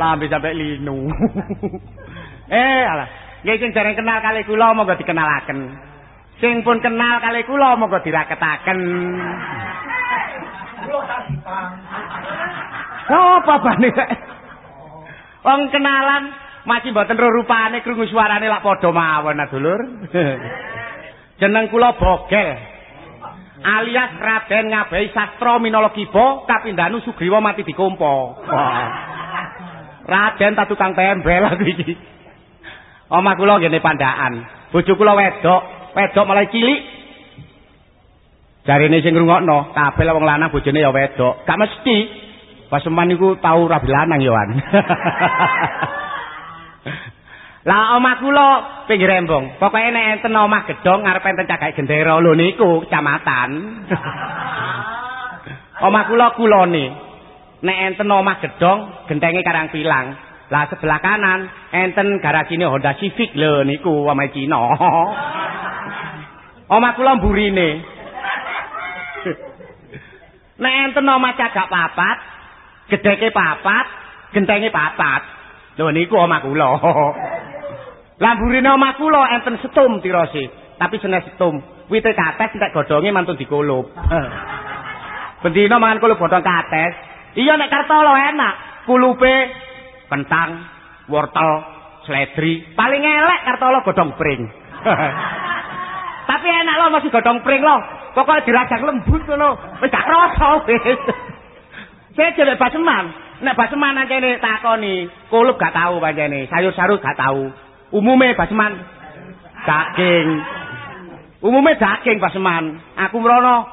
Lambe sampe linu. eh, alah. Nggih sing jarang kenal kali kula monggo dikenalaken. Sing pun kenal kali kula monggo diraketaken. Apa bane? Wong kenalan masih mboten rupane krungu suarane lak padha mawon, Dulur. Jeneng kula Bogel. Alias Raden Ngabehi Sastra Minologi Bo Kapindhanu Sugriwa mati dikumpo. Raden tak tukang tembel aku iki. Omah kula ngene pandaan. Bojo kula wedok, wedok mulai cilik. Jarine sing ngrungokno, kabeh wong lanang bojone ya wedok. Gak mesti. Paseman niku tau rabi lanang ya, Wan. Lah omah kula pinggir embong. Pokoke nek enten omah gedhong ngarep enten cagak gendera lho niku kecamatan. omah kula kulone. Nek enten omah gedhong gentenge karang pilang. Lah sebelah kanan enten garasine Honda Civic lho niku omahe Cina. Omah kula mburine. Nek enten omah cagak papat, gedheke papat, gentenge papat. Lho niku omah kula. Lah mburine omah kula enten setum tirose, tapi senes setum. Wite kates entek godhonge mantun dikulup. Bendina mangan kulup godhong kates. Iya nek kartolo enak. Kulupe kentang, wortel, seledri, paling elek kartolo godhong pring. Tapi enak lo masih godhong pring lo. Pokoknya dirajak lembut lo. Wis gak rasa wis. Saya jelek baseman. Nek baseman ini takoni, kulup gak tahu pancene, sayur-sayur gak tahu. Umume baseman daging. Umume daging baseman. Aku mrono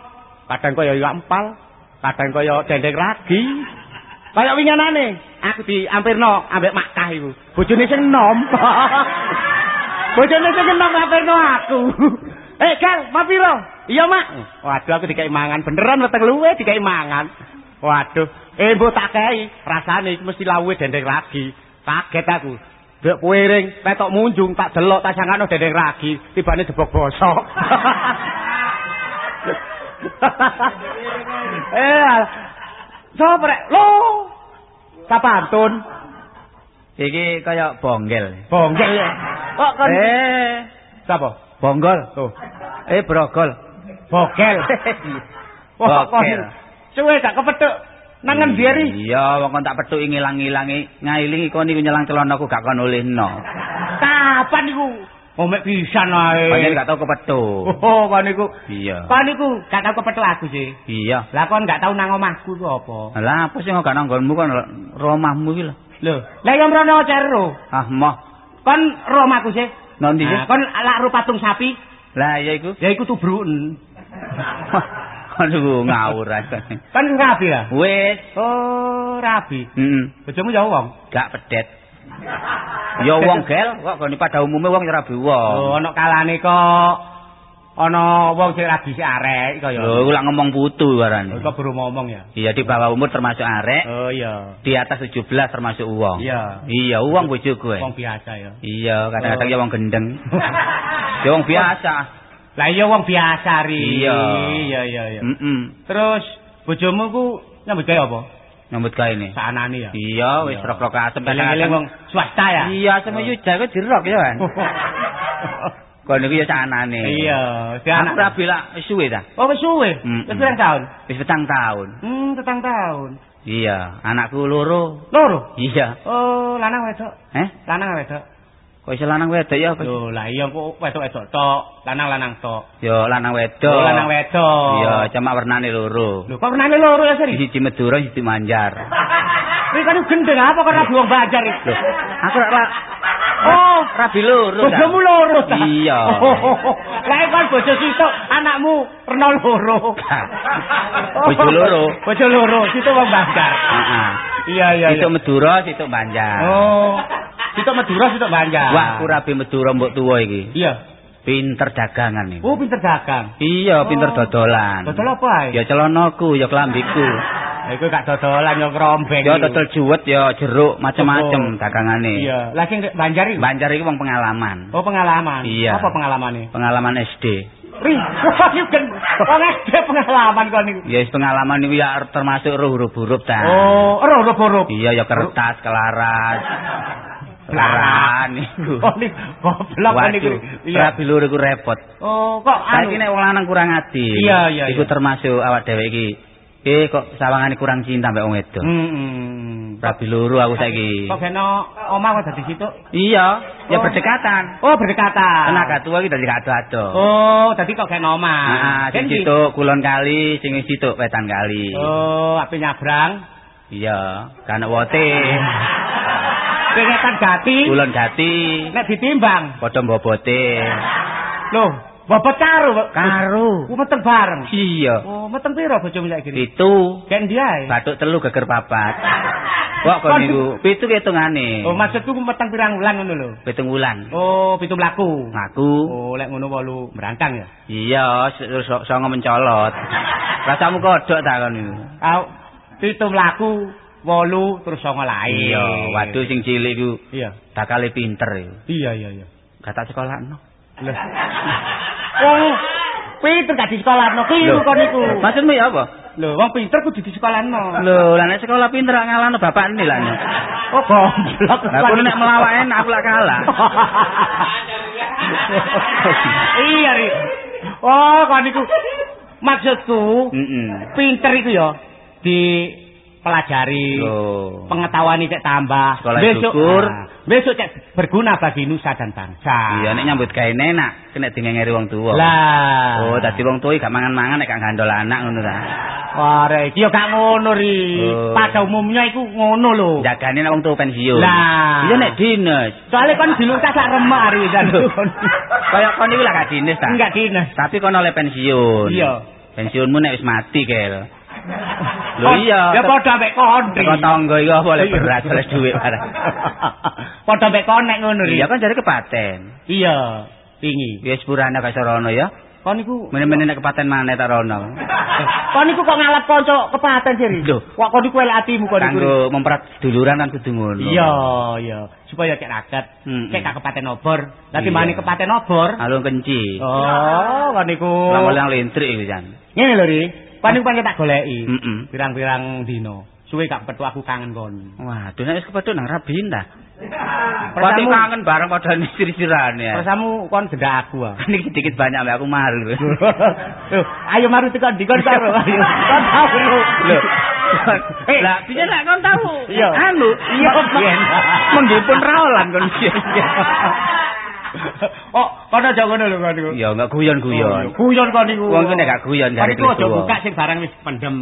kadang kaya iwak empal, kadang kaya dendeng ragi. Kaya winganane, aku diampirno ambek Makkah iku. Bojone sing enom. Bojone sing enom ampirno aku. Eh, Gal, mapiro? Iya, Mak. Waduh, aku dikai mangan. Beneran weteng luwe dikai mangan. Waduh, eh mbok tak kei. Rasane mesti lawe dendeng ragi. Kaget aku. Dek puering, petok munjung, tak delok tak sangano dendeng ragi, tibane debok bosok. eh, soprek, lo, kapantun. Iki kaya bonggel. Bonggel ya. Kok kan? Eh, sapa? bonggol. Tuh. Eh, brogol. Bogel. Bogel. Suwe gak kepethuk. Nangen biari. Iya, wong tak pethuk ngilang-ilangi, ngailingi kon niku nyelang celanaku gak kon olehno. Kapan niku? Oh, mek pisan ae. Panjen gak tau kepethuk. Oh, kon niku. Iya. Kon niku gak tau kepethuk aku sih. Iya. Lah kon gak tau nang omahku ku apa? Lah apa sih gak nang nggonmu kon romahmu iki lho. Lho, lah yang mrono cero. Ah, moh. Kon ro omahku sih. Nondi sih? Nah, kon lak ro patung sapi. Lah iya iku. Ya iku tubruken. Aduh, ngawur ae. Kan rabi lah. Wis. Oh, rabi. Heeh. Bojomu ya wong. Gak pedet. Ya wong gel, kok gone pada umume wong ya rabi wong. Oh, ana kalane kok ana wong sing rabi sik arek kaya. Lho, iku lak ngomong putu warane. Kok baru ngomong ya? Iya di bawah umur termasuk arek, Oh iya. di atas 17 termasuk uang. Iya. Iya, uang bojoku. Wong biasa ya. Iya, kadang-kadang Oh. ya wong gendeng. ya wong biasa. Lah iya wong biasa ri. Iya. Iya iya iya. Heeh. Terus bojomu ku nyambut gawe apa? Nyambut gawe ini. Saanane ya. Iya, wis rok-rok asem Eling-eling wong swasta ya. Iya, sama yo jago dirok ya kan. Kok niku ya sanane. Iya, si Anak lah wis suwe ta. Oh wis suwe. Wis pirang tahun? Wis petang tahun. Hmm, petang tahun. Iya, anakku loro. Loro. Iya. Oh, lanang wedok. Eh? Lanang wedok. Kok iso lanang wedok ya apa? Lho, lah iya kok wedok-wedok tok, lanang-lanang tok. Yo lanang wedok. Oh, lanang wedok. Iya, cuma warnane loro. Lho, kok kenane loro ya, Sri? Siji Madura, siji Manjar. Ini kan gendeng apa kok rabi wong Banjar iki? Loh, aku ora Oh, rabi loro. bojomu loro ta? Iya. Lah kan bojo sitok anakmu rena loro. Bojo loro. Bojo loro, sitok wong Banjar. Heeh. Iya, iya. Situ Madura, situ Banjar. Oh. Sitok Madura, sitok Banjar. Wah, aku Madura mbok tuwa iki. Iya. Pinter dagangan iki. Oh, pinter dagang. Iya, pinter Oh. dodolan. Dodol apa ae? Ya celanaku, ya klambiku. Iku gak dodolan yo krombeng. Ya dodol juwet, ya jeruk, macem-macem Oh. dagangane. Iya. Lah sing Banjar iki. Banjar iki wong pengalaman. Oh, pengalaman. Iya. Apa pengalamane? Pengalaman SD. Ri, wah, iku kan Wong SD pengalaman kon niku. Ya pengalaman niku ya termasuk huruf-huruf ta. Oh, huruf-huruf. Iya ya kertas, kelaras. Niku. Oh niku goblok niku. Rabi lur iku repot. Oh, kok Saiki nek wong lanang kurang adil. Iya, iya, Iku termasuk awak dhewe iki. Eh kok sawangane kurang cinta mbek wong wedok. Heeh. Rabi luru aku saiki. Kok kena omah kok dadi situ? Iya, ya Oh. berdekatan. Oh, berdekatan. Tenaga tua iki dadi ado-ado. Oh, dadi kok kena omah. Heeh, sing situ kulon kali, sing situ wetan kali. Oh, ape nyabrang. Iya, kan wote. Pengetan gati. Kulon gati, Nek ditimbang. padha bobote. Loh, bobot karo. Karo. Ku meteng bareng. Iya. Oh, meteng piro bojomu saiki? Itu Ken dia. batuk telu geger papat. Kok kon niku pitu hitungane. Oh, maksudku ku meteng pirang wulan ngono lho. Pitung wulan. Oh, pitu mlaku. Ngaku. Oh, lek ngono wolu merangkang ya. Iya, terus so- songo mencolot. Rasamu kodok ta kon niku. Pitu mlaku, wolu terus songo lae. Iya, waduh sing cilik iku Iya. bakale pinter iku. Iya, iya, iya. Gak tak sekolahno. Lho. Wong pinter gak di sekolahno kliru kon niku. Maksudmu ya apa? Lho, wong pinter kudu di sekolahno. Lho, lah nek sekolah pinter ngalahno bapakne lah. nek. Oh, goblok. Lah kono nek melawak enak aku lak kalah. iya, Ri. Oh, kon niku maksudku pinter iku ya di pelajari Lho. pengetahuan cek tambah Sekolah besok syukur. ah, besok cek berguna bagi nusa dan bangsa Iya nek nyambut gawe enak, kena dingengeri wong tuwa. lah Oh, dadi wong tuwa iki gak mangan-mangan nek gak gandol anak ngono ta. wah iki ya gak ngono ri Oh. pada umumnya iku ngono lho Jagane nek wong tuwa pensiun. Lah. Iya nek dinas. soalnya kan dilungkas sak remak ri kan Kayak kon iki lah gak dinas ta. enggak dinas Tapi kon oleh pensiun. Iya. Pensiunmu nek wis mati kel. Lho iya. ya padha mek kon ri Teko tangga iki apa oleh Iya. berat oleh dhuwit barang. padha mek kon nek ngono Iya kan jare kepaten. iya pingi Wis purane gak rono ya. kon niku Mene-mene nek kepaten maneh tak rono. Kon niku kok ngalap kanca kepaten sih. Lho. Kok kon niku elek atimu kon niku. Kanggo memperat duluran kan kudu ngono. Iya, iya. Supaya cek raket. Cek gak kepaten obor. Dadi mani kepaten obor. Alung kenci. Oh, kon niku. Lamol lintrik iki jan. Ngene lho, Ri. Niku pancen tak goleki. Pirang-pirang dino. Suwe gak petu aku kangen kon. Waduh nek wis kepethuk nang Rabin ta. Pati kangen bareng padha nisir-sirane ya. persamu kon gendak aku ah. Niki sedikit banyak aku. Loh, ayo maru tekan dikon karo. Ayo. Kon tahu lho. Eh, Lah, bisa nek kon tahu? Anu, Iya, biyen. Menggipun raolan kon. oh, kon aja ngono lho kon niku. Ya enggak guyon-guyon. Oh, Guyon kon niku. Wong nek gak guyon jare niku aja buka sing barang wis pendem.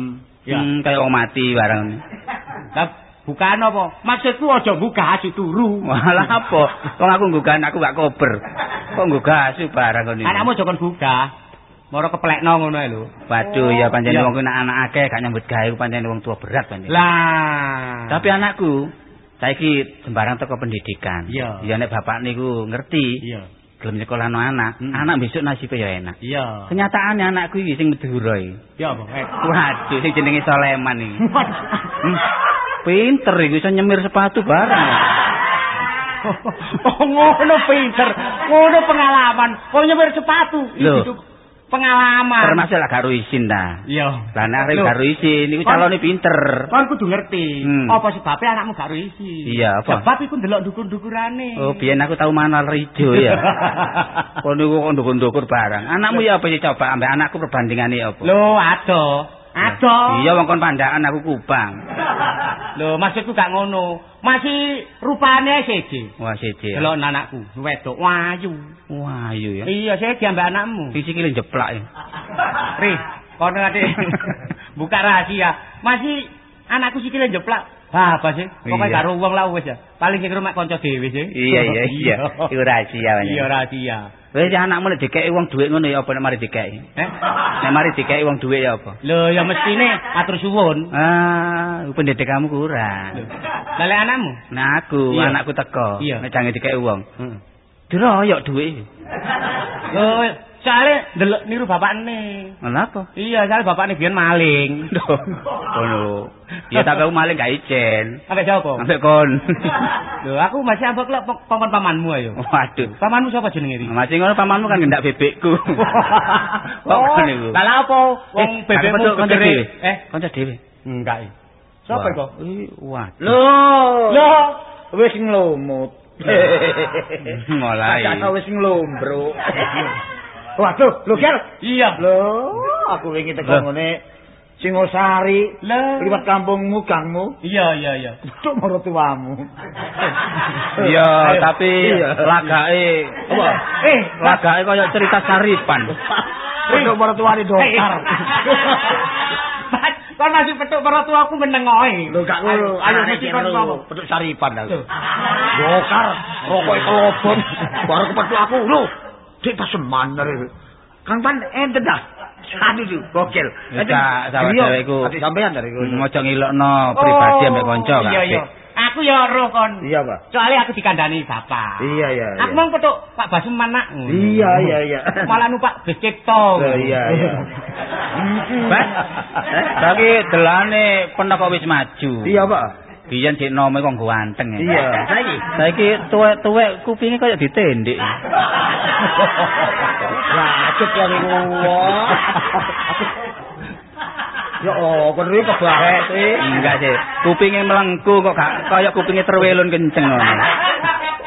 Ya. Hmm, kayak wong mati bareng. Lah bukaan apa? Maksudku aja buka asu turu. Walah apa? Wong aku nggugah aku gak kober. Kok nggugah asu barang kon iki. Anakmu aja kon buka. Moro keplekno ngono lho. Waduh, ya pancen Iya. wong anak akeh gak nyambut gawe pancen wong tua berat pancen. Lah. Tapi anakku saiki sembarang teko pendidikan. Iya. Ya nek bapak niku ngerti, iya. gelem nyekolahno anak, Hmm. anak besok nasibnya ya enak. Iya. Kenyataannya anakku iki sing Madura iki. Ya apa? Eh. Waduh, sing jenenge Soleman iki. Hmm. Pinter iku iso nyemir sepatu bareng. oh ngono pinter. Ngono pengalaman. Kok nyemir sepatu. Lho. Pengalaman. Termasuk lah karo isin ta. Iya. Lah nek arep karo isin iku calone pinter. Kon kudu ngerti. Hmm. Apa sebabnya anakmu gak isi? Iya, apa? Sebab iku ndelok dukur-dukurane. Oh, biyen aku tau manual rijo ya. Kon niku kok ndukur-ndukur barang. Anakmu ya apa sih coba ambek anakku perbandingane apa? Lho, ado. Ado. Iya wong kon pandakan aku kupang. Lho, maksudku gak ngono. Masih rupane seje. Wah siji. Delok anakku, wedok wayu. Wah iya ya. Iya, saya diambek anakmu. Sing sikile jeplak. Ri, kono ate buka rahasia. Masih anakku sikile jeplak. Ah, apa sih? Iya. karo wong lah wis ya. Paling sing rumah kanca dhewe sih. Iya iya iya. Iku rahasia. Iya, rahasia. Wis anakmu nek dikeki wong dhuwit ngono ya apa nek mari dikeki? Eh? Nek mari dikeki wong dhuwit ya apa? Lho, ya mestine matur suwun. Ah, pendidikanmu kurang. Lah lek anakmu? Nah aku, Iya. anakku teko. Nek jange dikeki wong. Heeh. Diroyok dhuwit. Lho, Soale ndelok niru bapakne. Kenapa? Iya, soale bapakne biyen maling. Ngono. Ya tak aku maling gak ijen. Sampai sapa? Sampai kon. Lho, aku masih ambek lek paman pamanmu ayo. Waduh. Pamanmu sapa jenenge iki? Masih ngono pamanmu kan ngendak bebekku. Oh, niku? Lah apa? Wong Eh, bebekmu kanca dhewe. Eh, Kanca dhewe. enggak. Sapa kok? Waduh. Loh, Loh, wis nglumut. Mulai. Kakak wis nglombruk. Waduh, lho Ger. iya. Lho, aku wingi teko ngene Singosari, Lah. liwat kampungmu, gangmu. Iya, iya, iya. Tuk maratuamu. Iya, Ayo. tapi Iya. lagake Apa? Eh, lagake kaya cerita saripan. Tuk maratuane dokar. Mas, kon masih petuk mertua aku menengoe. Lho gak ngono, Ayo mesti kene kon ngomong. petuk saripan aku. Dokar, rokoke kelobon, baru kepethuk aku. Lho, dik paseman arek. Kang Pan enten dah. Itu, gokil. Ya, deweku. Ati sampean dari kono. Mojo ngilokno pribadi ambek kanca Iya, iya. Aku ya roh kon. Iya, Pak. Soalnya aku dikandani bapak. Iya, iya. Aku mau petuk Pak Basum mana? Iya, iya, iya. Malah numpak bis Cipto. Iya, iya. Bas. Eh, Saiki delane penak kok wis maju. Iya, Pak. Biyen dik nome kok nggo anteng ya. Iya. Saiki Saiki tuwek-tuwek kupinge kaya ditendik. Racet ya niku. Ya oh, kon iki kebahet sih. Enggak sih. Kupinge melengku kok gak kaya kupinge terwelun kenceng ngono.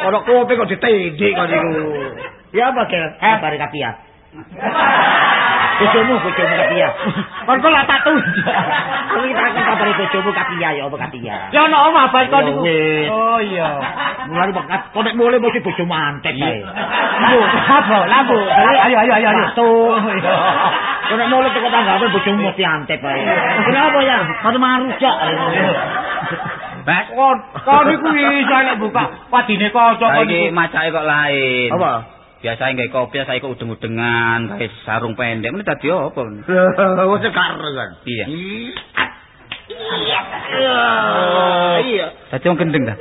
Ora kopi kok ditendik kok niku. Ya apa ke? Eh, bari kapia. Bojomu, bojomu kapia. Kon kok lak tak tuh. Aku iki tak kabari bojomu kapia ya apa kapia. Ya ono omah bal kon niku. Oh iya. Mulane bakat kok nek mulai mesti bojomu antek kae. Lambu, apa? Lambu. Ayo ayo ayo ayo. Tuh. Iya. Kok nek mulai teko tanggape bojomu mesti antek kae. Kenapa ya? Karo marujak. Bas. Kon, kon niku iso nek buka wadine kaca kon niku. macake kok lain. Apa? Biasa nggae kopi saiki udeng-udengan, gawe sarung pendek. Mene dadi apa? Karo kan. Iya. Iya. Iya. Dadi wong gendeng ta?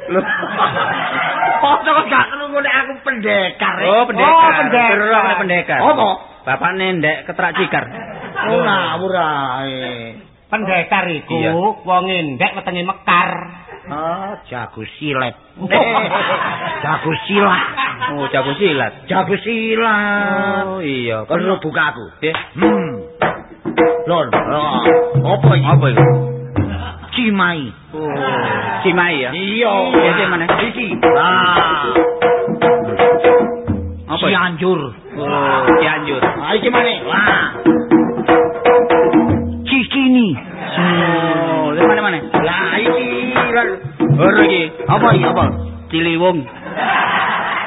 Oh, kok gak krungu nek aku pendekar. Oh, pendekar. Oh, pendekar. Nek pendekar. Apa? Bapakne ndek ketrak cikar. Oh, ngawur ae. Pendekar iku wong endek wetenge mekar. Ah, jago silet. jago silat. Oh, jago silat. Jago silat. Oh, iya. Perlu buka aku. Hmm. Lon, ah, apa iki? apa iku? Cimai. Oh, Cimai ya. Iya. Iki mana? Iki. Ah. Apa? Cianjur. Oh, Cianjur. Ah, iki mana? Wah. Cikini. Oh, di mana-mana? Lah iki Ora iki. apa iki apa? Ciliwung.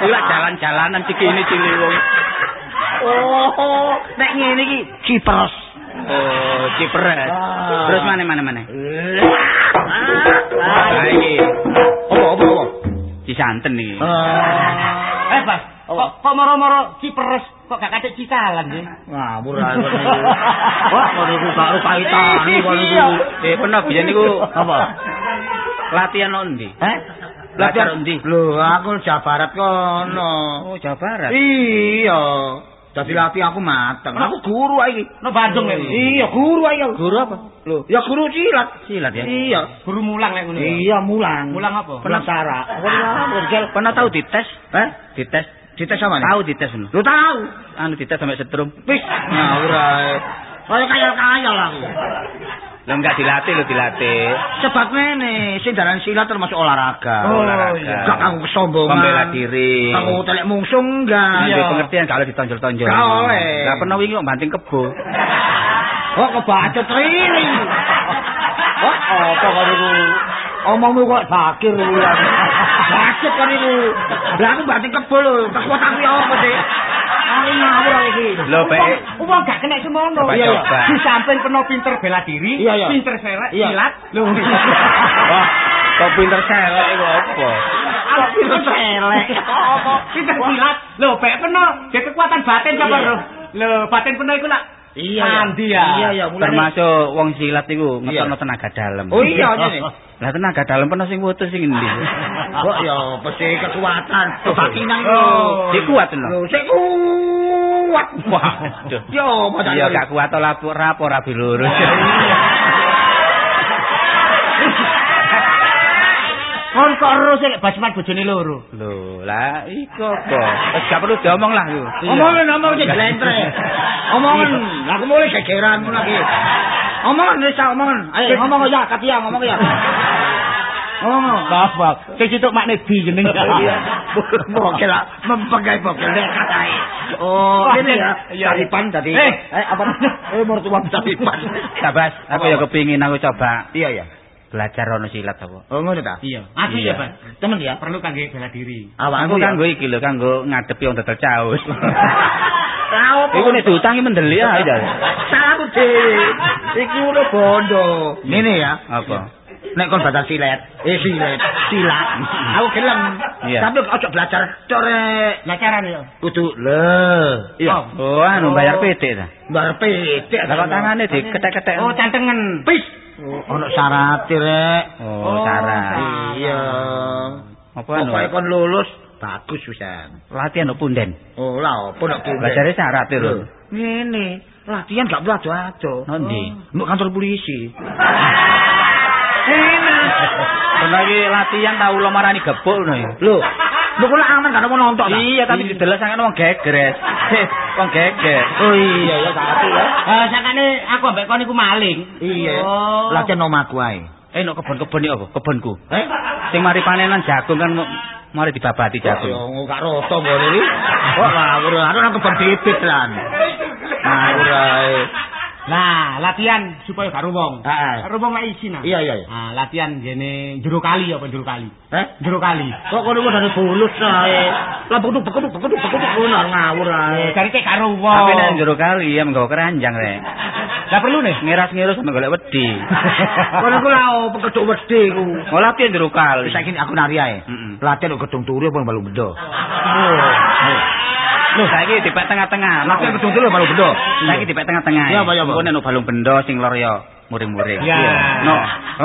Iku jalan-jalanan Cikini Ciliwung. Oh, nek ngene iki Cipres. Oh, Cipres. Ah. Terus mana mana mana? Ah, Lah iki Apa apa apa? Cisanten iki. Ah. Eh, Bas. Kok kok moro-moro Ciperes kok gak katik Cisalan sih? Ngawur ae. Wah, kok niku karo kaitane kok niku. Eh, pernah biyen niku Apa? latihan nang ndi? Eh? Latihan ndi? Lho, aku Jawa Barat kono. Oh, Jawa Barat. Iya. Dadi latih aku mateng. Aku guru iki. No Bandung lek. Iya, guru aku. Guru apa? Lho, ya guru silat. Silat ya. Iya. Guru mulang lek ngono. Iya, mulang. Mulang apa? Apa ya, Burgel? Pernah tahu dites? Eh? Dites. Dites sama nih? Tahu dites ngono. Lu tahu? Anu dites sampai setrum. Wis, ngawur ae. Kaya kaya-kaya lah aku. Lah enggak dilatih lo dilatih. Sebab ngene, sing dalan silat termasuk olahraga. Oh, Olahraga. iya. Gak kanggo kesombongan. Pembela diri. Kanggo telek mungsuh enggak. Iya. pengertian kalau ditonjol-tonjol. Gak oleh. Lah pernah wingi kok banting kebo. Oh, kebacut riling. Oh, apa kok niku? Omongmu kok bakir niku ya. Bacet kok niku. Lah aku banting kebo lho, kekuatan kuwi apa sih? Ani ngawur iki. Lho, Pak. Wong gak kena semono. Iya. Di samping peno pinter bela diri, pinter Iya. silat. Lho. Wah, kok pinter selek iku apa? Kok pinter selek. Apa? Pinter silat. Lho, pek peno dia kekuatan batin coba lho. Lho, batin peno iku lah. Iya, Mandi ya. Iya, iya. Termasuk wong silat iku Iya. ngetokno tenaga dalam. Oh iya, iya nih. Lah tenaga dalam pernah sing putus sing endi? Kok ya pasti kekuatan. Kebakinan lho. Oh. Sik kuat lho. Lho, sik kuat. Wah, Yo, apa Iya gak kuat ora ora apa rabi Kon kok ero sik basman bojone loro. Lho, lah iku apa? Wis gak perlu diomong lah iku. Omongan ngomong sik glentre. Omongan, aku mulai gegeran lagi. Omongan wis omongan. Ayo ngomong ya, Katia ngomong ya. Ngomong. Maaf, maaf. Sing situk makne di jeneng. Bokel lah, mempegai bokel nekat ae. Oh, ini ya. Taripan tadi. Eh. eh apa? Eh mertua taripan. Sabas, aku ya kepingin aku coba Iya ya. Belajar ono silat apa. Oh ngono ta? Iya. Aku Iya. ya, Pak. Temen ya. Perlu kangge bela diri. Aku ya. kanggo iki lho, kanggo ngadepi wong dodol caus. Lah Iku nek diutangi mendeli ya. Salah aku dhewe. Iki udah bondo. Ngene ya. Apa? Nek kon batal silet, eh silet, silat. Aku gelem. Tapi ojo belajar core Lacaran ya. kudu le. Iya. Oh, anu bayar PT ta. Petik. Lah kok tangane diketek-ketek. Oh, cantengen. pis. Ono syarat rek. Oh, syarat. Iya. Apa anu? Pokoke kon lulus bagus pisan. Latihan no punden. Oh, lah apa nek kuwi. Belajarnya syarat ya lho. Ngene, latihan gak perlu aja-aja. Nondi? Mbok kantor polisi. Iki latihan tau lo marani gebuk ngono ya. Lho, mbok kok aman gak mau nonton. ta? Iya, tapi didelok sangen wong gegres. Heh, wong geger. Oh iya ya tapi ya. Eh, sakane aku ambek kon iku maling. Iya. Oh. Latihan omaku ae. Eh, no kebon-kebon iki apa? Kebonku. Eh? Sing mari panenan jagung kan mari dibabati Ya jagung. gak rasa ngene iki. Kok ngawur anu nang kebon bibit lan. Ngawur ae. Nah, latihan supaya gak ruwong. Heeh. Ruwong lek isi nah. Iya iya iya. Nah, latihan jene jero kali apa jero kali? Eh? Jero kali. Kok kono kok dari bulus ae. Lah bekuduk bekuduk bekuduk ngono ngawur ae. Cari cek karo wong. Tapi nek jero kali ya menggawa keranjang rek. Lah perlu nih. Ngiras-ngiras sampe golek wedi. Kono ku lah pekeduk wedi ku. Oh, latihan jero kali. Saiki aku nari ae. Latihan gedung turu apa balu bendo. Lho, saiki dipek tengah-tengah. Latihan gedung turu balu bendo. Saiki dipek tengah-tengah. Iya, apa, iya, apa? Engko nek no balung bendo sing lor ya muring-muring. Iya. No,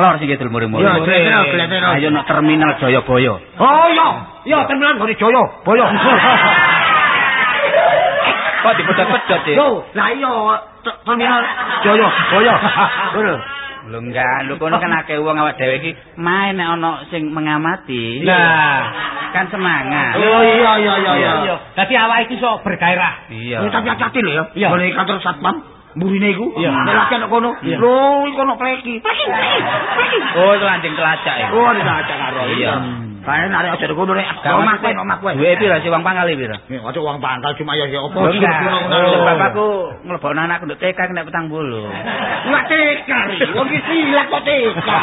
lor sing kidul muring-muring. Kira-kira kira-kira. Ayo no terminal Jayabaya. Oh iya, iya terminal Joyo, boyo. Kok dipedot-pedot ya? Yo, lah iya ter- terminal Joyo, boyo. Ngono. Lho enggak, lho kono kan akeh wong awak dhewe iki main nek ana sing mengamati. Nah. kan semangat. Oh iya iya iya iya. Dadi awake iki iso bergairah. Iya. Ya tapi hati-hati lho ya. Boleh kantor satpam burine iku. Nek kok kono. Lho, iku ono pleki. Pleki, pleki, pleki. Oh, itu anjing kelacak ya. Oh, ada acak karo. Iya. Kae nek aja rek. Gak Omah kowe, omah kowe. Duwe pira sih wong pangkal pira? Ya, aja uang pangkal cuma ya ya apa bapakku nglebokno anakku nduk TK petang bulu. Enggak teka. Wong iki silat kok teka.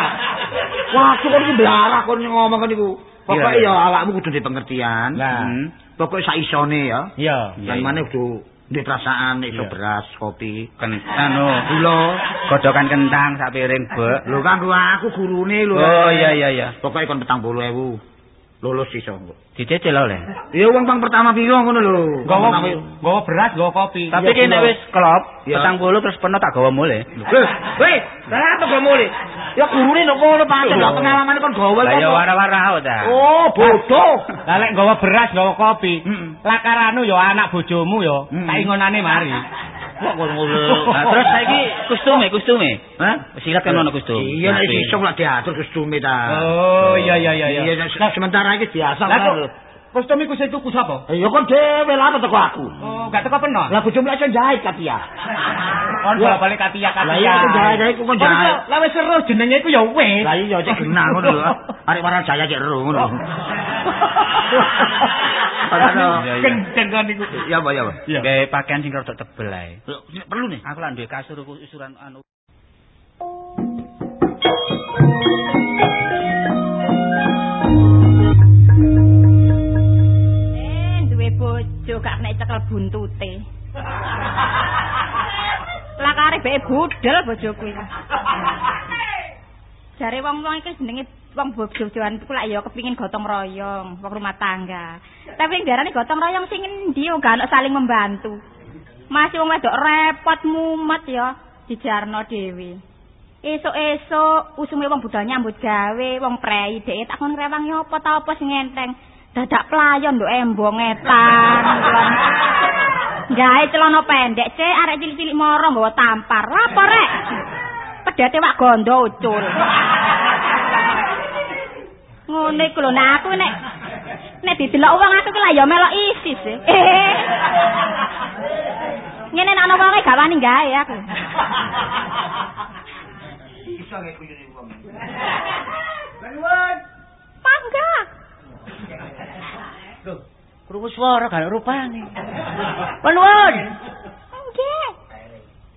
Wah, kok iki blarah kon ngomong kan iku. Pokoke ya awakmu kudu di pengertian. Nah. Hmm. Pokoke sak isone ya. Iya. Lan maneh kudu duwe perasaan nek iso Iya. beras, kopi, Kan anu, gula. godokan kentang sak piring. Lho kan aku gurune lho. Oh, iya iya iya. Pokoke kon petang puluh ewu. Lulus iso. Dicecil oleh. Ya uang pang pertama piro ngono lho. Gawa Pertama- gawa beras, gawa kopi. Tapi ki nek iya. wis klop, petang bulu terus penuh tak gawa mulai. Weh, weh, kenapa kok mulai? Ya gurune nek kono pancen lah pengalaman kon gawe Lah ya kok. wara-wara ta. Oh, bodoh. Lah lek gawa beras, gawa kopi. Lakaranu ya anak bojomu ya. Tak ingonane mari. Kok kono ngono. Nah, terus saiki kostume, kostume. Hah? Silat kan ono kostum. Iya nek Tapi- iso lah diatur kostume ta. Oh, iya iya iya Iya, se- sementara iki biasa Lah kan. kok kostum iku sing tuku sapa? Ya kon dhewe lah teko aku. Oh, gak teko penon. Lah bojomu iso jahit tapi ya. Kon Ya. balik katia katia. Lah iya, jahit, aku kon jahit. Lah wis seru jenenge iku ya wis. Lah iya cek genah ngono lho. Arek warna jaya cek ero ngono. Padahal Iya, iya. Kenceng kan iku. ya apa ya apa. Iya. Gawe pakaian sing rada tebel ae. Loh, Perlu nih. Aku lan duwe kasur usuran anu Eh, duwe bojo gak kena cekel buntute. Lakare bae budel bojoku iki. Jare wong-wong iki jenenge wong bojo-bojoan iku lak ya kepingin gotong royong, wong rumah tangga. Tapi ndarane gotong royong sing endi yo gak saling membantu. Masih wong wedok repot mumet ya dijarno dhewe. Esuk-esuk usume wong budal nyambut gawe, wong prei dhek tak kon rewang yo apa ta apa sing enteng. Dadak playon nduk embong etan. Gawe celana pendek, Cek, arek cilik-cilik moro nggawa tampar. Lapo rek? Pedhate wak gondo ucul. Ngene iku lho, nah aku nek nek didelok wong aku ki lah ya melok isis. Eh. Ngene nek ana wong gak wani gawe aku. Iso nek kuyune wong. Pangga. Lho, krungu swara gak rupane. Panuwun. Nggih.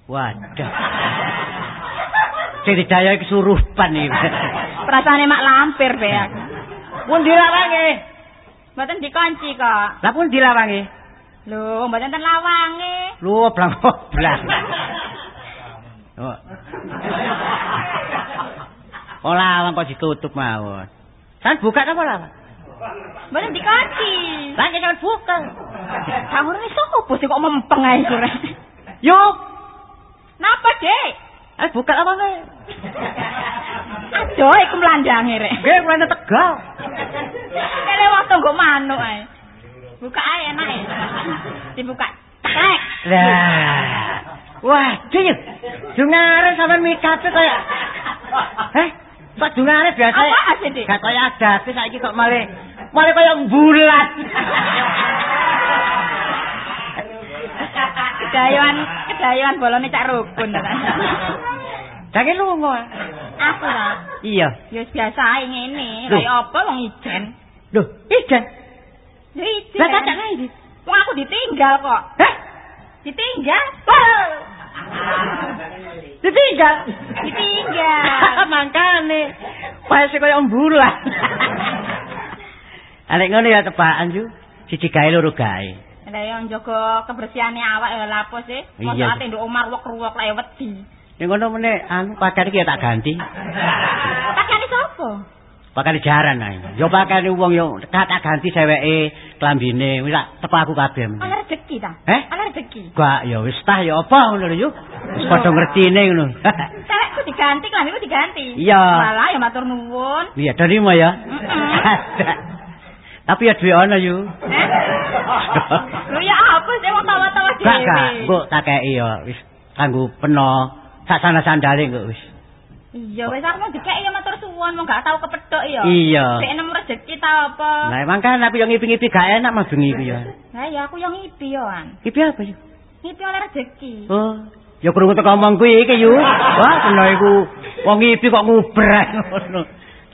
Waduh. Sing dicaya kesurupan iki. Perasaane mak lampir be aku. Pun dilawange. Mboten dikunci kok. Lah pun dilawange. Lho, mboten ten lawange. Lu oblang oblang. Oh. Oh lawang kok ditutup mawon. Kan buka apa lawang? Mboten dikunci. Lah jangan buka. Kawur wis opo sih kok mempeng ae sore. Yuk, Napa, Dik? ayo buka lawange. Aduh, iku mlandange rek. Nggih, kula tegal. Kene waktu nggo manuk ae. Buka ae enak e. Dibuka. Tek. Lah. Wah, ding. Dungare sampean mikate kaya Heh, kok dungare biasa. Apa Dik? Gak kaya adate saiki kok malah malah kaya bulan. Kedayoan, kedayoan bolone cak rukun. Jange lunga. Aku ta. Iya. Ya biasa ae ngene. Kaya apa wong ijen? Loh, ijen. Ya ijen. Lah kacak ae iki. Wong aku ditinggal kok. Heh, Ditinggal. ditinggal. Ditinggal. Mangkane. Pasti kaya bulan. Arek ngono ya tebakan yu. Siji gawe loro gawe. Lah yang jaga kebersihane awak ya lapo sih. Mosok ate nduk omar wek-ruwek lah ya wedi. Ning ngono meneh anu pakane iki ya tak ganti. Pakane sapa? Pakane jaran ae. Yo pakane wong yo tak ganti seweke klambine wis tak teko aku kabeh. Ana rezeki ta? Eh? Ana rezeki. Gak ya wis tah ya apa ngono lho yu. Wis padha ngertine ngono. Cewekku diganti, klambiku diganti. Iya. Malah ya matur nuwun. Iya terima ya. Tapi ya duwe ana yu. Eh? Lho ya apa sih wong tawa-tawa dhewe. Gak gak, mbok tak kei ya wis kanggo peno sak sana sandale kok wis. Iya, wis aku mau dikeki ya matur suwun, mong gak tau kepethuk ya. Iya. Sik nemu rezeki ta apa? Lah emang kan aku yang ngipi-ngipi gak enak mah bengi iki ya. Lah ya aku yang ngipi yo an. Ngipi apa yu? Ngipi oleh rezeki. Oh, ya krungu teko omong kuwi iki yu. Wah, kena iku wong ngipi kok nguber ae ngono.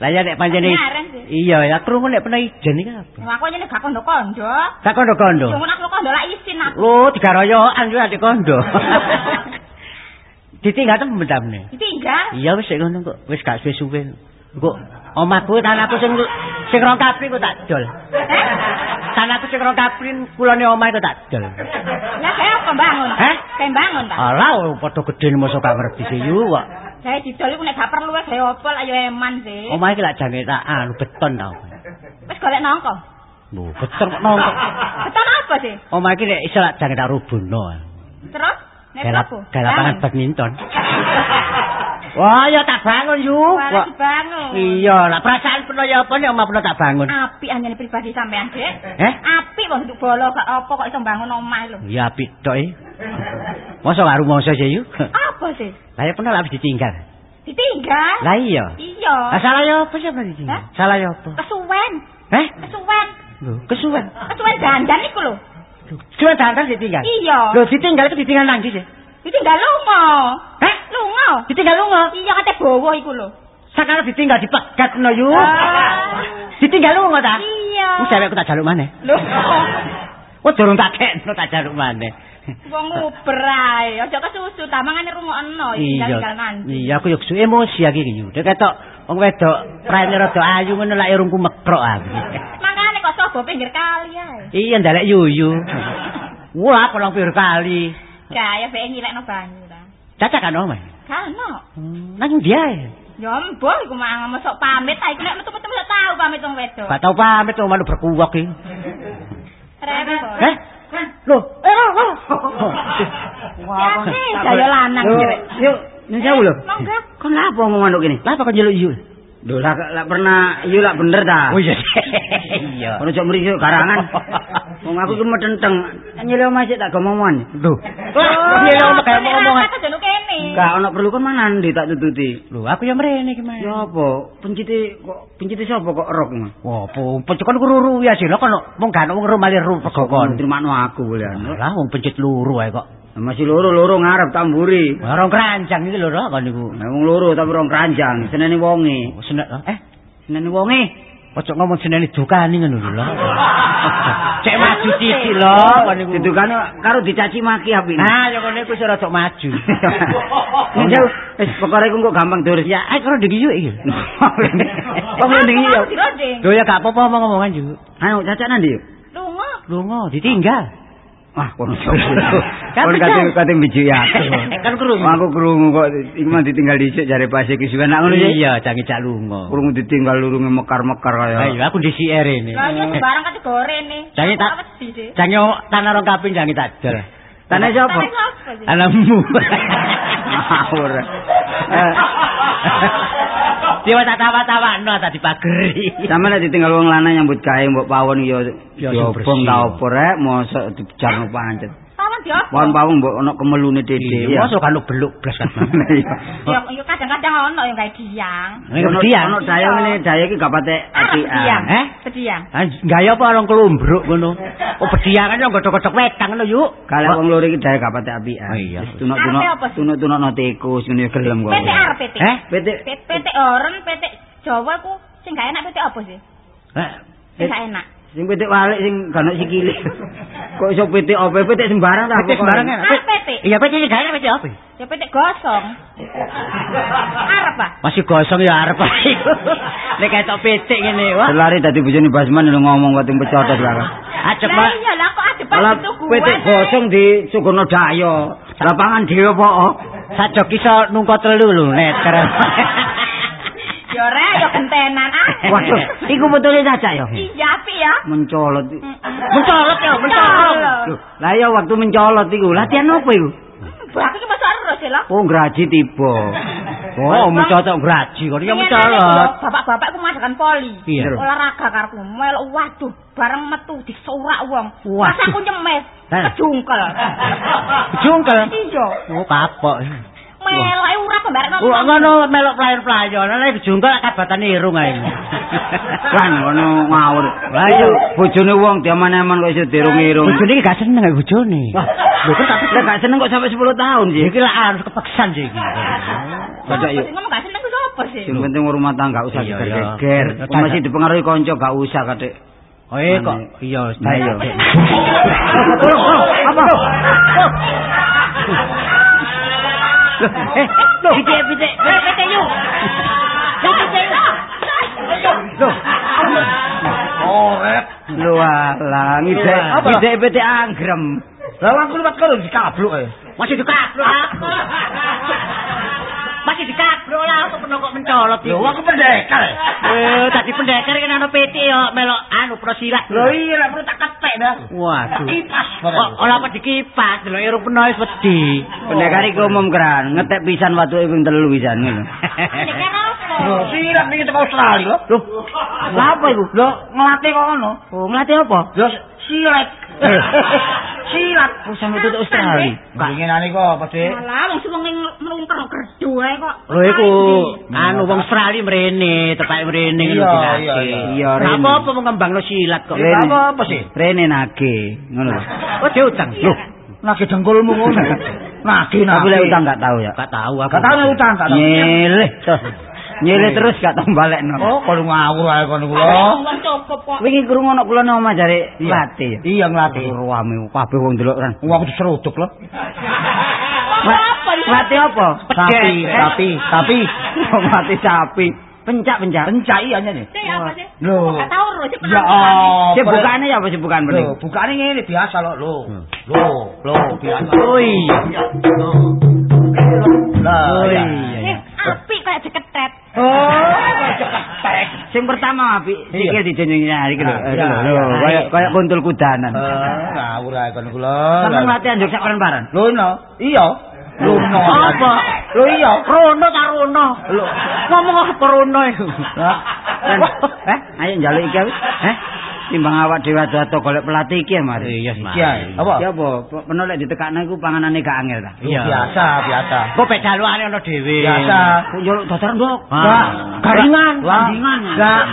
Lah ya nek sih. Iya, ya krungu nek pernah ijen iki apa? Wah, aku nyene gak kondo-kondo. Tak kondo-kondo. Cuma aku kondo lak isin aku. Lho, digaroyokan yo adik kondo. Ditinggal temen tamne. Ditinggal. Iya wis sik ngono kok, wis gak suwe-suwe. Kok omahku tanahku sing sing rong kapri kok tak dol. Eh? Tanahku sing rong kapri kulone omah kok tak dol. Lah kayak apa bangun? Heh? Kayak bangun ta? Alah, padha gedhe mosok gak ngerti sih yu kok. Saya didol iku nek gak perlu wis gawe apa lah yo eman sih. Omah iki lak jange tak anu beton tau. Wis golek nongko. Lho, beton kok nongko. Beton apa sih? Omah iki nek iso lak jange tak rubuhno. Terus nek Kayak apa? kayak lapangan Bangun. badminton. Wah, ya tak bangun yu. Wah, bangun. Iya, lah perasaan peno ya apa nek omah peno tak bangun. Api anjene pribadi sampean, Dik. Eh? Api wong duduk bolo gak apa kok iso bangun omah lho. Ya apik tok e. Masa karo mongso sih yu. Apa sih? Lah ya pernah lah habis ditinggal. Ditinggal? Lah iya. Iya. Lah salah ya apa sih pernah ditinggal? Salah ya apa? Kesuwen. Eh? Kesuwen. Lho, kesuwen. Kesuwen dandan iku lho. Cuma dandan ditinggal. Iya. Lho ditinggal itu ditinggal nang ndi sih? Ditinggal lunga. Eh? Lunga. Ditinggal lunga. Iya kate bawa iku lho. Sakare ditinggal dipegat no yu. Ah. Ditinggal lunga ta? Iya. Wis aku tak jaluk maneh. Lho. Oh durung tak kekno tak jaluk maneh. Wong nguber ae. Aja kesusu ta mangane rungokno tinggal-tinggal nanti. Iya, aku yo kesu emosi iki yu. Dek ketok wong wedok praene rada ayu ngono lak irungku mekrok aku. Mangane kok sobo pinggir kali ae. Iya ndalek yuyu. Wah, kolong pir kali. Kaya bae ngilekno banyu ta. Caca kan omah. Kano. Hmm, nang ndi ae? Ya mbah iku mang mosok pamit ta iku nek metu-metu tau pamit wong wedok. Gak tau pamit wong malu berkuwak iki. Repot. Eh? Loh, eh oh, oh. Ya, gaya lanang Loh, jere. Yuk, sewu lho. Monggo. Kon lapo ngomong ngono kene? Lapo kon njeluk yu? Lho lak lak pernah iya lak bener ta. Oh iya. Iya. Ono cok mriki garangan. Wong aku ki metenteng. Nyele omah sik tak gomongan. Lho. Nyele omah kayak mau omongan. Aku jono kene. Gak ono perlu kon mangan ndi tak tututi. Lho, aku yang mrene iki, Mas. Ya apa? Pencite kok pencite sapa kok erok mah? Wah, apa pencet kon ruru ya sih. Lah kon mung gak ono wong rumah ru pegokon. Terima aku boleh. Lah wong pencet luru ae kok. Masih loro-loro ngarep tamburi. Orang keranjang iki lho, kon niku. Nah, wong loro tapi rong keranjang. Senene wonge. Senek eh Senene wonge. Ojo ngomong seneni dukani ngono lho. Cek maju titik lho kon niku. Didukane karo dicaci maki apik. Ah, ya kon niku ora cok maju. Wis pokoke iku kok gampang durus ya. Ayo karo ndegi yuk iki. Kok ndegi yo. Dirondeng. Lho ya gak apa-apa ngomong-ngomongan yuk. Ayo cacak nanti yuk. Lunga. Lunga ditinggal. Wah, kono Kan Kon betul. kate kate biji ya. Kan krungu. Aku krungu kok iku mah ditinggal dhisik jare pas iki suwe nak ngono ya. Iya, jange cak lunga. Krungu ditinggal lurunge mekar-mekar kaya. Ayo aku disi rene. Lah iya sembarang kate gorene. Jange tak wedi sih. jange tanah rong kaping jange tak jel. Tanah sapa? Tanah? Anakmu. Ngawur. Dewa tak tawa-tawakno tadi pageri. Sama nek ditinggal wong lanang nyambut gawe mbok pawon ya Ya, ya sing bersih. bom ta opo rek mosok dijarno pancet. Sama dia. Pawon pawon mbok ana kemelune ya. mosok kan beluk blas kan. Ya ya kadang-kadang ono yang kayak diang. Diang. ono daya ngene daya iki gak patek apian. Diang. Eh? Sediang. Ah, gaya apa orang kelumbruk ngono. Oh, bediangan yo godhok-godhok wedang ngono yuk. Kalau wong loro iki daya gak patek apian. Oh, iya. Tunuk-tunuk apa sih? tunuk-tunuk tikus ngene gelem kok. PT arep PT. Eh? PT P- PT oren, PT Jawa ku sing gak enak PT apa sih? Eh, Sing gak enak. Sing PT walik sing gak sikile. Kok iso PT apa PT sembarang ta PT sembarang. Ah, PT. Iya, sing gaya PT apa? Ya PT gosong. Arep ah. Masih gosong ya arep ae. Nek ketok PT ngene, wah. Selari dadi bojone Basman lho ngomong kok pecotot lah. Acep Lah iya lah kok pas Kalau itu gua. PT gosong di Sugono Dayo. Lapangan dhewe apa? Sajok iso nungko telu lho neter. Ya ora ya gentenan ah. Waduh, iku betulnya saja ya. Iya api ya. Mencolot. Mencolot ya, mencolot. Lah ya waktu mencolot iku latihan apa iku? Aku ki masuk terus ya lah. Oh, graji tiba. Oh, mencolot graji kok ya mencolot. Bapak-bapak ku masakan poli. Olahraga karku melok waduh bareng metu disurak wong. Pas aku nyemes, Hah? kejungkel. Jungkel. Iya. Oh, kapok. Melok ae ora pembarek Oh, ngono melok playon-playon, nek dijungkel kabatan irung ae. Kan ngono ngawur. Lah iya bojone wong diaman-aman kok iso dirung-irung. Bojone iki gak seneng karo bojone. Wah, lho kan tapi Lah gak seneng kok sampai 10 tahun sih. iki lah harus kepeksan sih iki. Kocok yuk. Sing ngomong gak seneng ku sapa sih? Sing penting rumah tangga gak usah digeger. Kok Masih dipengaruhi kanca gak usah kadek. Oh, eh kok iya, iya. Apa? Loh, pitik, pitik. PT yuk. PT yuk. Loh. Oh, rep. Lu alah, ngidek, Iya. Apa? ngidek PT anggrem. Lah aku liwat karo dikabluk ae. Masih dikabluk aku. Masih dikabluk lah aku pernah kok mencolot iki. Lho, aku pendekar. Eh, tadi pendekar kan ana PT yo melok anu prosilat. Lho iya, lah perlu tak ketek dah. Waduh. Kipas. Ora apa dikipas, irung peno wis wedi. Pendekar iki umum keran, ngetek pisan watu ping telu pisan ngono. Silat iki teko Australia lho. Lho, lha apa iku? Lho, ngelatih kok ngono. Oh, ngelatih apa? Lho, silat. silat. Oh, sampe itu Australia. Keinginane kok apa, Dik? Alah, wong sing nglungker gerdu ae kok. Lho iku anu wong Australia mrene, tepake mrene ngono Iya, iya, iya. Iya, apa apa mengembangno silat kok. Rene. Apa apa sih? Rene nage, ngono lho. Oh, diutang. Loh, Nage dengkulmu ngono. Nage nage. Lek utang gak tahu ya. gak tahu aku. Gak tahu nek utang gak tahu. Nyeleh. Nyeleh terus gak tau balekno. Oh, kalau ngawur ae kono kula. Wong cukup kok. Wingi krungu ana kula nang omah jare Iya. latih. Iya nglatih. Ruame kabeh wong delok kan. Wong aku diseruduk lho. Latih apa? Sapi, sapi, sapi. Latih sapi. Pencak-pencak. Pencak iya nih. Sing apa sih? Lho. Lho, Ya pernah. Sik bukane ya apa sih bukan bening? Lho, bukane ngene biasa lho, lho. Lho, lho biasa. Oh iya. Oh iya. iya. Eh, apik kayak jeketet. Oh. Sing pertama api sikil dijenjing hari iki lho. Kaya kaya kuntul kudanan. Eh, ngawur ae kono kula. Sampeyan latihan juk sak paran-paran. Lho, no. Iya. Luno. Apa? Lho iya. Rono ta rono. Lho. Ngomong apa rono iku? Ren, eh, ayo njaluk iki wis. Eh, timbang awak dhewe ado golek pelatih iki ya, Mas. Iya, Mas. Iya. Apa? Iya apa? Peno lek ditekakno iku panganane gak angel ta. Iya. Biasa, biasa. Kok pek jalukane ana dhewe. Biasa. Kok njaluk dadaran, Dok? Enggak. Garingan. Wah, Garingan. Enggak.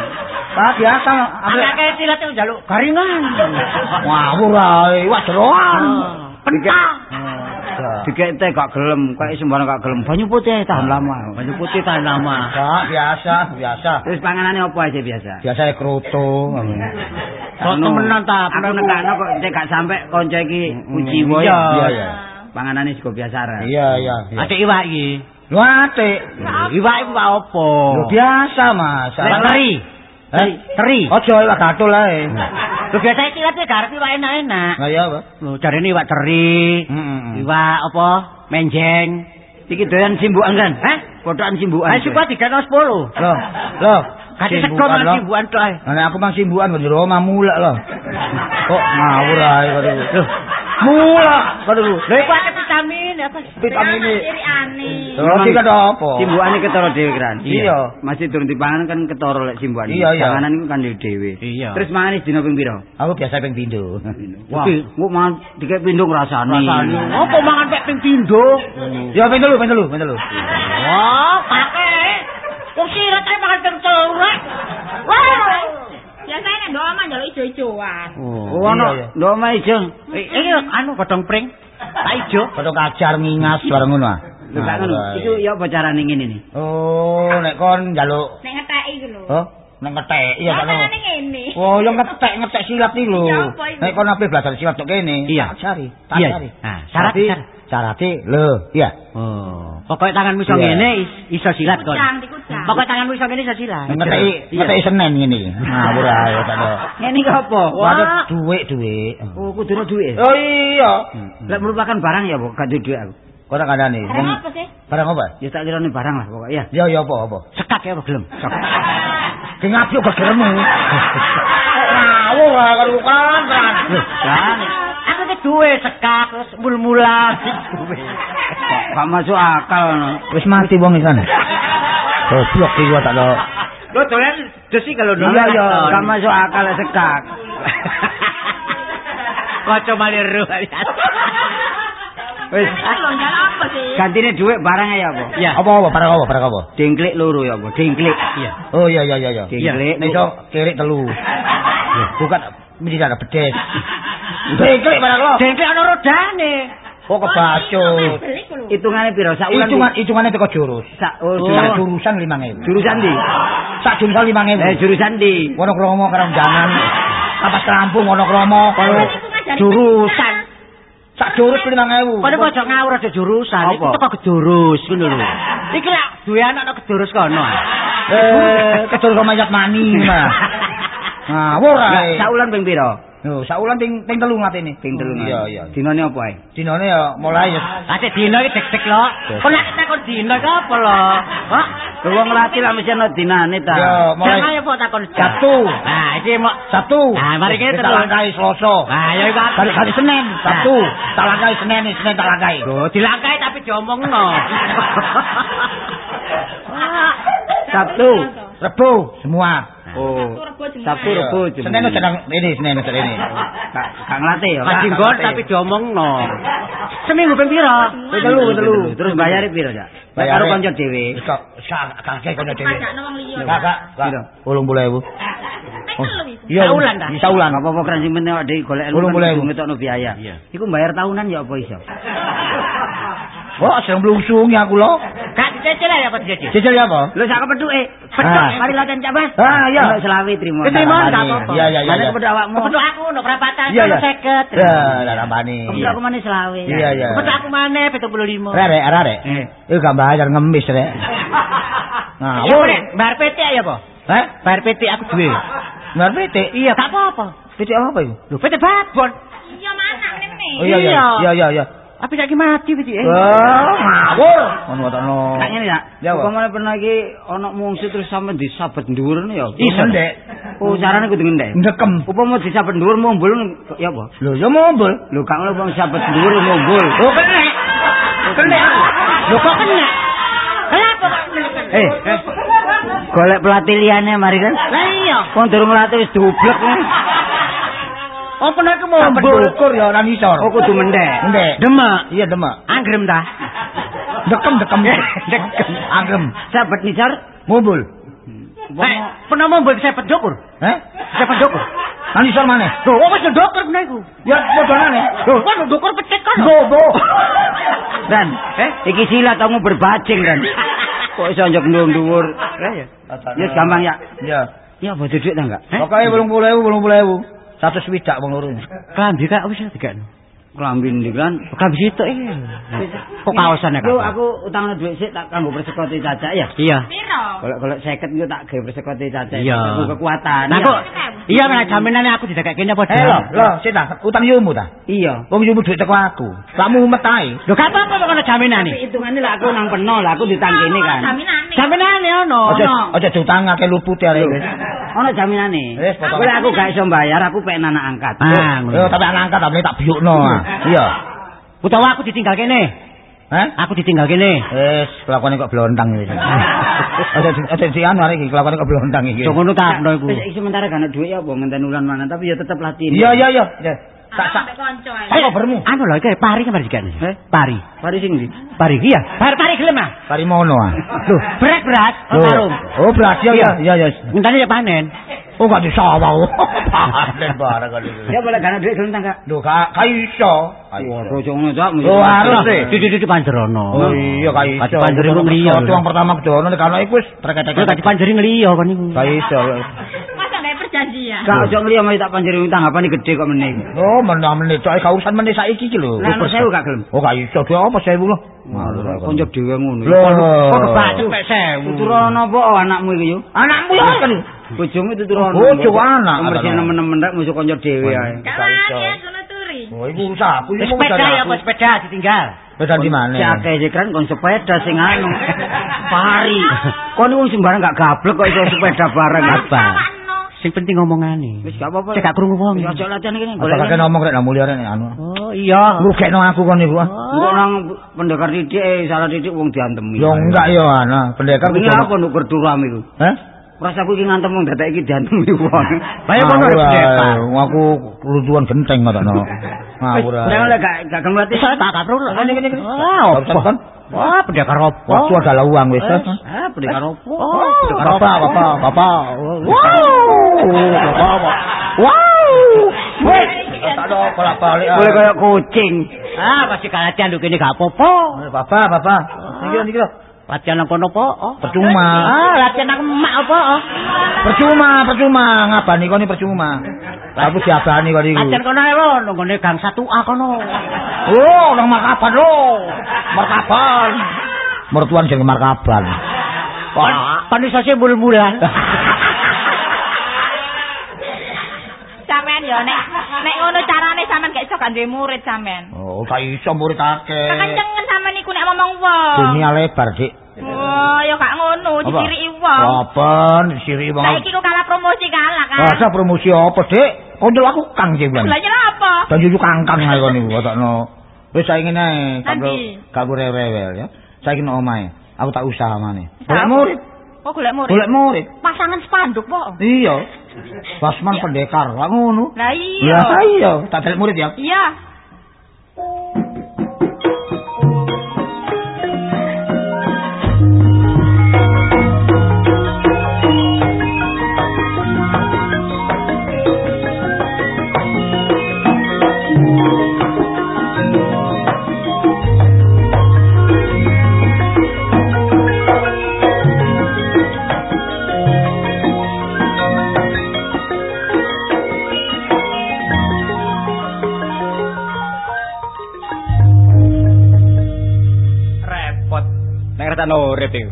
Ah, biasa. Anake silat yo njaluk garingan. Ngawur ae, wah jeroan. Pentang. Dikete gak gelem, kok sembarang gak gelem. Banyu putih tahan lama. Banyu putih tahan lama. Enggak, biasa, biasa. Terus panganane apa aja biasa? Biasa kroto. Kok temenan ta? Aku nekakno kok cek gak sampe kanca iki uji wae. Iya, iya. Panganane sego biasa. Iya, iya. Atik iwak iki. Lu atik. Iwak iku kok apa? Lu biasa, Mas. Lek teri. Teri. Ojo iwak gatul ae. Lho biasa iki garep iwak enak-enak. Lah iya, Pak. Lho jarene iwak teri. Iwak apa? Menjeng. Iki doyan simbukan kan? Hah? Podokan simbukan. Ayo coba digano 10. Loh, loh. Kasih Simbukan, sekon loh. simbukan tok ae. Nah, aku mang simbukan kok jero omah mulak loh. Kok ngawur ae kok. Kok itu. Lho iku akeh vitamin apa? Vitamin ini. Iri ane. Terus iki kata apa? Simbukane ketara dhewe kan. Iya. Masih turun dipangan kan ketara lek iya. Panganan iku kan dhewe. Iya. Terus mangane dina ping pira? Aku biasa ping pindho. Wah, kok mangan dikek pindho ngrasani. Rasane. Apa mangan pek ping pindho? Ya ping telu, ping telu, ping telu. Wah, pakai. Wong sirat ae mangan ping telu. Wah. Biasane nek ndok omah njaluk ijo-ijoan. Oh, Iya, ono iya. ndok mae ijo. Eh, Iki anu godhong pring. Tak ijo. Padha kajar ngingas bareng ngono ah. Lho gak ngono. Iku ya apa carane ngene ni? Oh, nek kon njaluk Nek ngeteki iku lho. Oh, nek ngetek iya tak ngono. ngene. Oh, yang ngetek ngetek silat iki lho. Nek kon ape belajar silat tok kene. Iya. Tak cari, tak cari. Nah, syarat- Syaratnya lho, iya. Oh, pokoknya tanganmu iso ngene is- iso silat kon. Pokoknya tanganmu iso ngene iso silat. Ngeteki ngeteki Senin ngene. Ngawur ae tak ada. Ngene iki apa? Waduh, duit duit. Oh, kudune duit. Oh iya. Lek merupakan barang ya, Bu, gak duwe duit aku. Kok tak kandani? Barang apa sih? Barang apa? Ya tak kirane barang lah pokoknya. Ya. Ya ya apa apa. Sekak ya apa gelem? Sekak. Ki ngapluk gegermu. Ngawur ae karo kan. Kan. Duwe sekak terus mul-mulan. Kok gak masuk akal ngono. Wis mati wong iki kan. Goblok iki gua tak lo. Lo dolen desi kalau Iya ya, gak masuk akal sekak. Maliru. Wis Lho njaluk apa sih? gantine duit barang ya apa? Ya. Apa apa barang apa barang apa? Dengklik loro ya apa? Dengklik. Iya. Oh iya iya iya iya. Dengklik. Nek iso kirik telu. Bukan mesti ada bedes. Dengklik barang lo. Dengklik ana rodane. Oh kebacut. Beli ku lho. Hitungane piro? Sak wulan? Hitungan hitungannya teko jurus. Sak oh, jurusan. jurusan 5000. Jurusan ndi? Sak jurusan 5000. Eh jurusan ndi? Wonokromo karo jangan. Kapas Lampung Wonokromo. Jurusan. Sak jurus 5000. Kone pojok ngawur aja jurusan. Apa? Iku teko gedurus ngono lho. Iki lak duwe anak nek gedurus kono. Eh, sama mayat mani mah. Ngawur ae. Sak wulan ping piro? Yo, sak wulan ping ping telu ngatene. Ping telu. Iya, iya. Dinane apa ae? Dinane ya mulai ya. Ate dino iki dek-dek lho. Kok nek takon dino iki apa lho? Hah? Lho wong latih lah mesti ana dinane ta. Ya, mulai Jangan apa takon Sabtu. Nah, iki mau Sabtu. Nah, mari kita tak terus. langkai Selasa. Nah, ya iku Kali kali Senin, Sabtu. Tak langkai Senin, Senin tak langkai. Lho, dilangkai tapi diomongno. Sabtu. Rebo semua. Oh. Sabtu Rebo Jumat. Senin sedang ini, Senin itu ini. Gak ngelatih ya. Kaji nggon tapi diomongno. Seminggu ping pira? Telu, telu. Terus bayar piro, Cak? Bayar karo kanca dhewe. Wis kok sak kakek kono dhewe. Kakak, ewu. Ping telu iku. Iya, Saulan ta? Bisa ulan. Gak apa-apa kan sing penting awake dhewe golek ngetokno biaya. Iya. Iku bayar tahunan ya apa iso? Wah, sing blungsungi aku lho. Gak dicecil ya apa dicecil? Cicil ya apa? Lho sak kepethuke. Ah. Mari latihan Cak Bas. Ah, iya. Ono selawe trimo. Trimo, Tak gak apa-apa. Iya, iya, iya. Mana iya. kepethuk awakmu? Kepethuk aku ndok perapatan Iya, ono iya. 50. Ya, lah tambani. Kepethuk aku mana selawe. Iya, iya. Kepethuk aku maneh 75. Rek, rek, rek. Eh. Iku gak bayar ngemis, rek. Nah, Ya, Rek, bayar PT ya apa? Hah? Bayar PT aku duwe. Benar PT? Iya, gak apa-apa. PT apa itu? Lho, PT babon. Iya mana meneh. Oh iya, iya. Iya. Iya, Tapi saiki mati eh. Oh, ngawur. Ono ono. Tak ngene ya. Upamane pernah iki ana mungsi terus sampe disabet dhuwur ya. Iso, Dek. Oh, carane kudu ngendek. Ndekem. Upama disabet dhuwur mumbul ya apa? Lho, ya mobil. Lho gak ngono upama disabet dhuwur mumbul. Oh, kena. kena. Lho kok kena? Kenapa kok kena? Eh, golek pelatih liyane mari kan. Lah iya. Wong durung latih wis dublek. Apa nek mau Pendukur ya ora ngisor. Oh kudu mendek. Mendek. Demek. Iya demek. Anggrem ta? Dekem dekem. Dekem. Angrem. Sahabat ngisor Mumbul. Eh, pernah mumbul saya pendukur. Heh? Saya pendukur. Nang isor maneh. Tuh, kok wis ndukur kena iku. Ya podonane. Loh, kok ndukur pecek kan? Bobo. Dan, eh, iki silat kamu berbajing kan. Kok iso njok ndhuwur? Eh ya. Ya gampang ya. Ya. Ya bodo dhuwit ta enggak? Eh? Pokoke 80.000, 80.000. Satu swidak wong loro. Klambi kak wis digakno. Klambi ndikan. Klambi sitok iki. Kok kaosane kak? aku utangno dhuwit sik tak kanggo persekoti cacak ya. Iya. Golek-golek 50 ku tak gawe persekoti cacak. Iya. Kekuatan. Nah, iya. kok iya nek jaminane aku didekekne apa Eh lho, lho, sik ta, utang yumu ta. Iya. Wong yumu dhuwit teko aku. Kamu umet ae. Lho gak apa-apa kok ana jaminane. Tapi hitungane lah aku nang peno lah aku ditangkene kan. Jaminane. Ono. Aja ono. aja diutangake luput ya wis. Wis, pokoke. Kowe aku gak iso bayar, aku pengen anak angkat. Ah, tapi anak angkat tapi tak biukno. Iya. Utawa aku ditinggal kene. Hah? Aku ditinggal kene. Wis, kelakuane kok blontang iki. Ada ada di anu hari iki kelakuane kok blontang iki. Yo ngono ta ono iku. Wis iki sementara gak ana dhuwit ya apa ngenten ulan mana tapi ya tetep latih. Iya iya iya. Ya. Tak sak. Tak kobermu. Anu lho iki pari kan dikene. Eh? Pari. Mari sing ndi? Pari iki ya. Pari pari gelem ah. Kari mono ah. Berat berat. Loh. Tarung. Oh, beras ya ya ya ya. Ngentane ya panen. Oh, gak barang kali itu. Ya boleh gak ana dhuwit gelem ta gak? Waduh, ngono cak. Oh, harus. Cucu-cucu panjerono. Oh iya gak iso. Kadi panjeri ku ngeliyo. Tuang pertama kedono karena iku wis treket-treket. Lho kadi panjeri ngeliyo kon niku. Gak iso. Masa gak perjanjian? Gak ojo ngeliyo mari tak panjeri tanggapane gede kok meneh. Oh, menah menit cok gak urusan menit saiki iki lho. Lah ana sewu gak gelem. Oh, gak iso. Dia apa sewu lho? Konco dhewe ngono. Lho. Kok kebacut mek sewu. Tuturono apa oh, anakmu iki yo? Anakmu ya kan. Bojomu tuturono. Bojo anak. Mersih nemen-nemen rek musuh konco dhewe ae. Ya sono. Oh, iku usahaku Wis iku sepeda ya apa sepeda ditinggal. Beda di mana? Si akeh sih kan kon sepeda sing anu. Pari. Kon iku sembarang gak gablek kok iso sepeda bareng apa. Sing penting omongane. Wis gak apa-apa. Cek gak krungu wong. Wis aja latihan kene Apa kakek ngomong rek nak mulia rek anu. Oh iya. Rugekno aku kon niku. ah. Engko nang pendekar titik eh salah titik wong diantemi. Yo enggak yo ana. Pendekar Ini kudu- apa nukur duram iku? Hah? Rasaku iki ngantem wong dadak iki diantemi wong. Bae kono Ngawur pendekar. ae. Wong Aku kerutuan genteng ngono. Ngawur. ae. Ora oleh gak gak gelem latih. Saya tak kaprul. Ini, ini, ini. Wah, Barusan kan? Wah, pendekar apa? Waktu adalah uang wis. Ah, pendekar opo? Oh, pendekar Bapak, bapak, bapak. Wow. Wow. Wes, tak ada bolak-balik. ah. Boleh kayak kucing. Ah, masih kalatian lho kene gak apa-apa. Bapak, bapak. Niki lho, niki lho. Latihan nang kono apa? Oh. Percuma. Ah, latihan nang emak apa? Oh. Percuma, percuma. Ngabani kok ini percuma. Aku diabani kok niku. Latihan kono ae lho, nang gang 1A kono. Oh, nang markaban lho. Markaban. Mertuan jeneng markaban. Kon kon iso sih mul-mulan. Yo nek nek ngono carane sampean gak iso gak duwe murid sampean. Oh, gak iso murid akeh. Kekencengen sampean niku nek ngomong wong. Dunia lebar, Dik. Oh, yo gak ngono, diciriki wong. Apa? Disiri wong. Saiki kok kalah promosi kalah kan. Rasa promosi apa, Dik? Kondol aku kang jenengan. Lah nyerah apa? Dan juju kangkang ae kon niku otokno. Wis saiki ngene, Nanti. kanggo rewel ya. Saiki nang omahe. Aku tak usaha maneh. Usaha Golek murid, Oh, golek murid. golek murid. Pasangan spanduk kok. Iya. Basman pendekar, ngono. Lah iya. Lah iya, tak murid ya. Iya. Ngerti urip iku.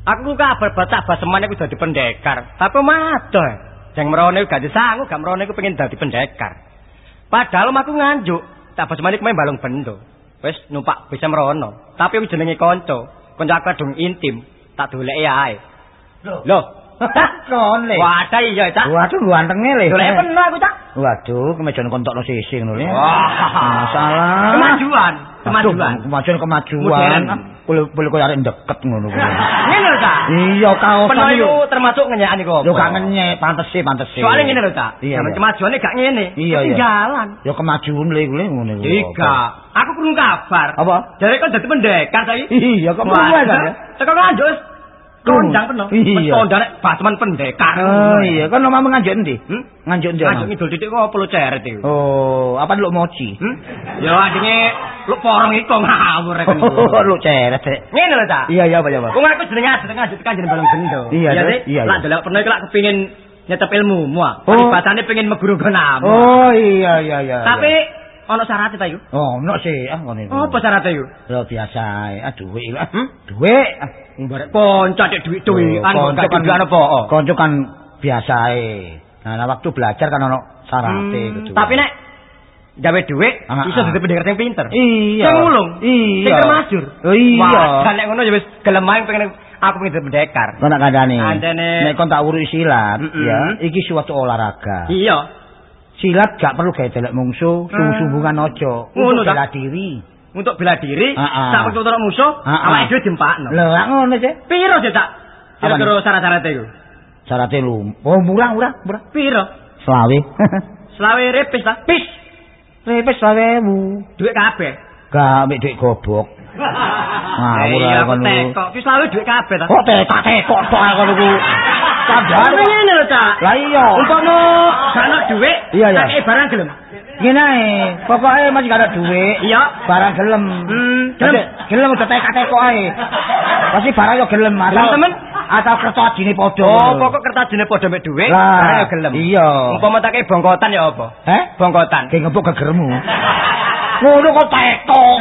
Aku kabar batak baseman iku dadi pendekar. Tapi madoh jeng merone gak disangu gak merone iku pengen dadi pendekar. Padahal aku nganjuk. Tak baseman iku main balung bendo wis numpak bisa merono tapi jenenge kanca. Kanca aku dong intim. Tak doleki ae. Lho Wadah iya cak Waduh gantenge le. doleki peno aku cak Waduh, kemejan kontokno sisih ngono lho. Wah. salah. Kemajuan, kemajuan. Kemajuan kemajuan. Boleh kok arek deket ngono kuwi. Ngene lho, Ta. Iya, kaosan Peno yo. iku termasuk ngenyekane kok. Yo gak ngenyek, pantes sih, pantes sih. Soale ngene lho, Ta. Iya, Zaman kemajuane gak ngene. Ketinggalan. Yo kemajuan lho iku lho ngono iku. Ika, aku kurung kabar. Apa? Jadi kan dadi pendekar saiki. Iya, kok perlu ya, kan? Tekan lanjut. Kondang peno. Iya. Kondang nek bateman pendekar. Oh iya, kan omah nganjuk endi? Hmm? Nganjuk endi? Lanjut omah? ngidul titik kok perlu ceret iku. Oh, apa lu mochi? Hmm? Ya adine lu porong iku ngawur rek niku. Oh, lu ceret. Ngene lho, Ta. Iya, iya, apa ya, Pak? Wong aku jenenge adat ngajut kanjen balong gendo. Iya? Iya, Lah iya. delok pernah iku lak kepengin nyetep ilmu mua. Oh. Paribasane pengen meguru gonamu. Oh, iya, iya, iya. Tapi iya. ono syaratnya ta iku? Oh, ono sih, ah ngono iku. Apa syaratnya iku? Ya biasa, ae. ah iku. ah. Hmm? Duwe. ah. Barek ponco cek duit-duit. Anu Konco gak duwe apa? Konco kan biasa ae. Nah, waktu belajar kan ono syarate Hmm, gitu. Tapi nek gawe dhuwit Ah, iso ah. dadi pendekar sing pinter. iya. Sing ngulung. Iya. Sing termajur. Oh, iya. Wah, nek ngono ya wis gelem ae pengen aku pengen dadi pendekar. Kok nak kandhane? Nek kon tak urus silat, ya, iki suatu olahraga. Iya. Silat gak perlu gawe delek mungsuh, sungguh-sungguhan aja. Ngono Untuk bela diri. Untuk bela diri, Ah, ah. sak waktu terus musuh, Ah, ah. awake dhewe diempakno. Lho, lak ngono sih. Piro sih? Apa Kira-kira syarat-syaratnya iku? Syarate lu. Oh, murah, murah, murah. Piro? Selawe. Selawe repis ta? Pis. Repes slawewu. Duit kabeh. Gak ambek duit gobok. Ngawur ae aku kon tekok. Ki selawe duit kabeh ta? Kok tekak-tekok tok ae kono ku. Tapi Kandhane. ngene lho, Cak. Lah iya. Umpama gak ana iya. tak barang gelem. Ngene ae, pokoke masih gak ada duit. Iya. Barang gelem. Hmm, gelem. Gelem. Udah tekak-tekok ae. Pasti barang yo gelem. Gelem, temen? Asal kertas ajine padha. Oh, pokok kertajine padha mek Lah, barang ya gelem. Iya. Umpama tak bongkotan ya apa? Heh? Bongkotan. Kayak ngebuk gegermu. Ngono kok tekok.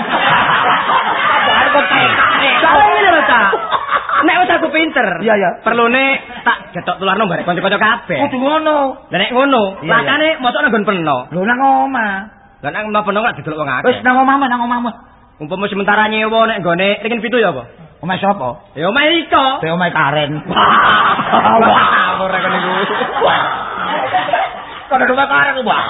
Kok ngene lho, Cak. Nek wis aku pinter. Iya, iya. Perlune tak getok tularno barek kanca-kanca kabeh. Kudu ngono. Lah nek ngono, lakane mosok nang nggon peno. Lho nang omah. Lah nek nang peno gak didelok wong Wis akeh. nang omah nang omahmu. Umpama sementara nyewa nek nggone ringin pitu ya apa? Omah sapa? Ya omah iko. Te omah Karen. Wah, ora kene iku. Kok ada omah Karen ku, Pak?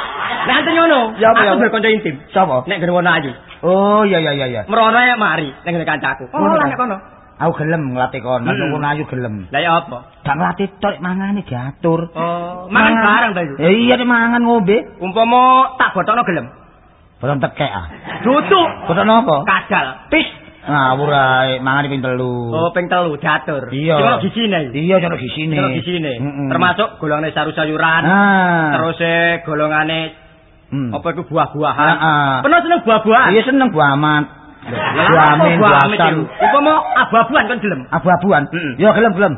Nek anten ngono, Ya apa, ya aku kanca intim. Sapa? Nek ngene wono ayu. Oh iya iya iya. Merono ya mari ngene kancaku. Oh, lah ta? nek kono. Aku gelem nglatih kon, Hmm. kono ayu gelem. Lah ya apa? Gak nglatih tok mangane diatur. Oh, mangan barang ta iku. Ya iya nek mangan ngombe. Umpama tak botokno gelem. Belum tekek ah. Duduk Botono apa? kadal. Pis. Ngawur ae, mangan ping telu. Oh, ping telu diatur. Iya. Ono gisine. Iya jono gisine. Ono gisine. Mm-mm. Termasuk golongane sayur-sayuran. Ah. Terus e golongane Hmm. apa iku buah-buahan. Heeh. Penuh seneng buah-buahan. Iya seneng Bu Amat. Lah, Bu apa Amin, Bu buah Hasan. iku? Umpama abu-abuan kan gelem. Abu-abuan. Mm-mm. Ya gelem gelem.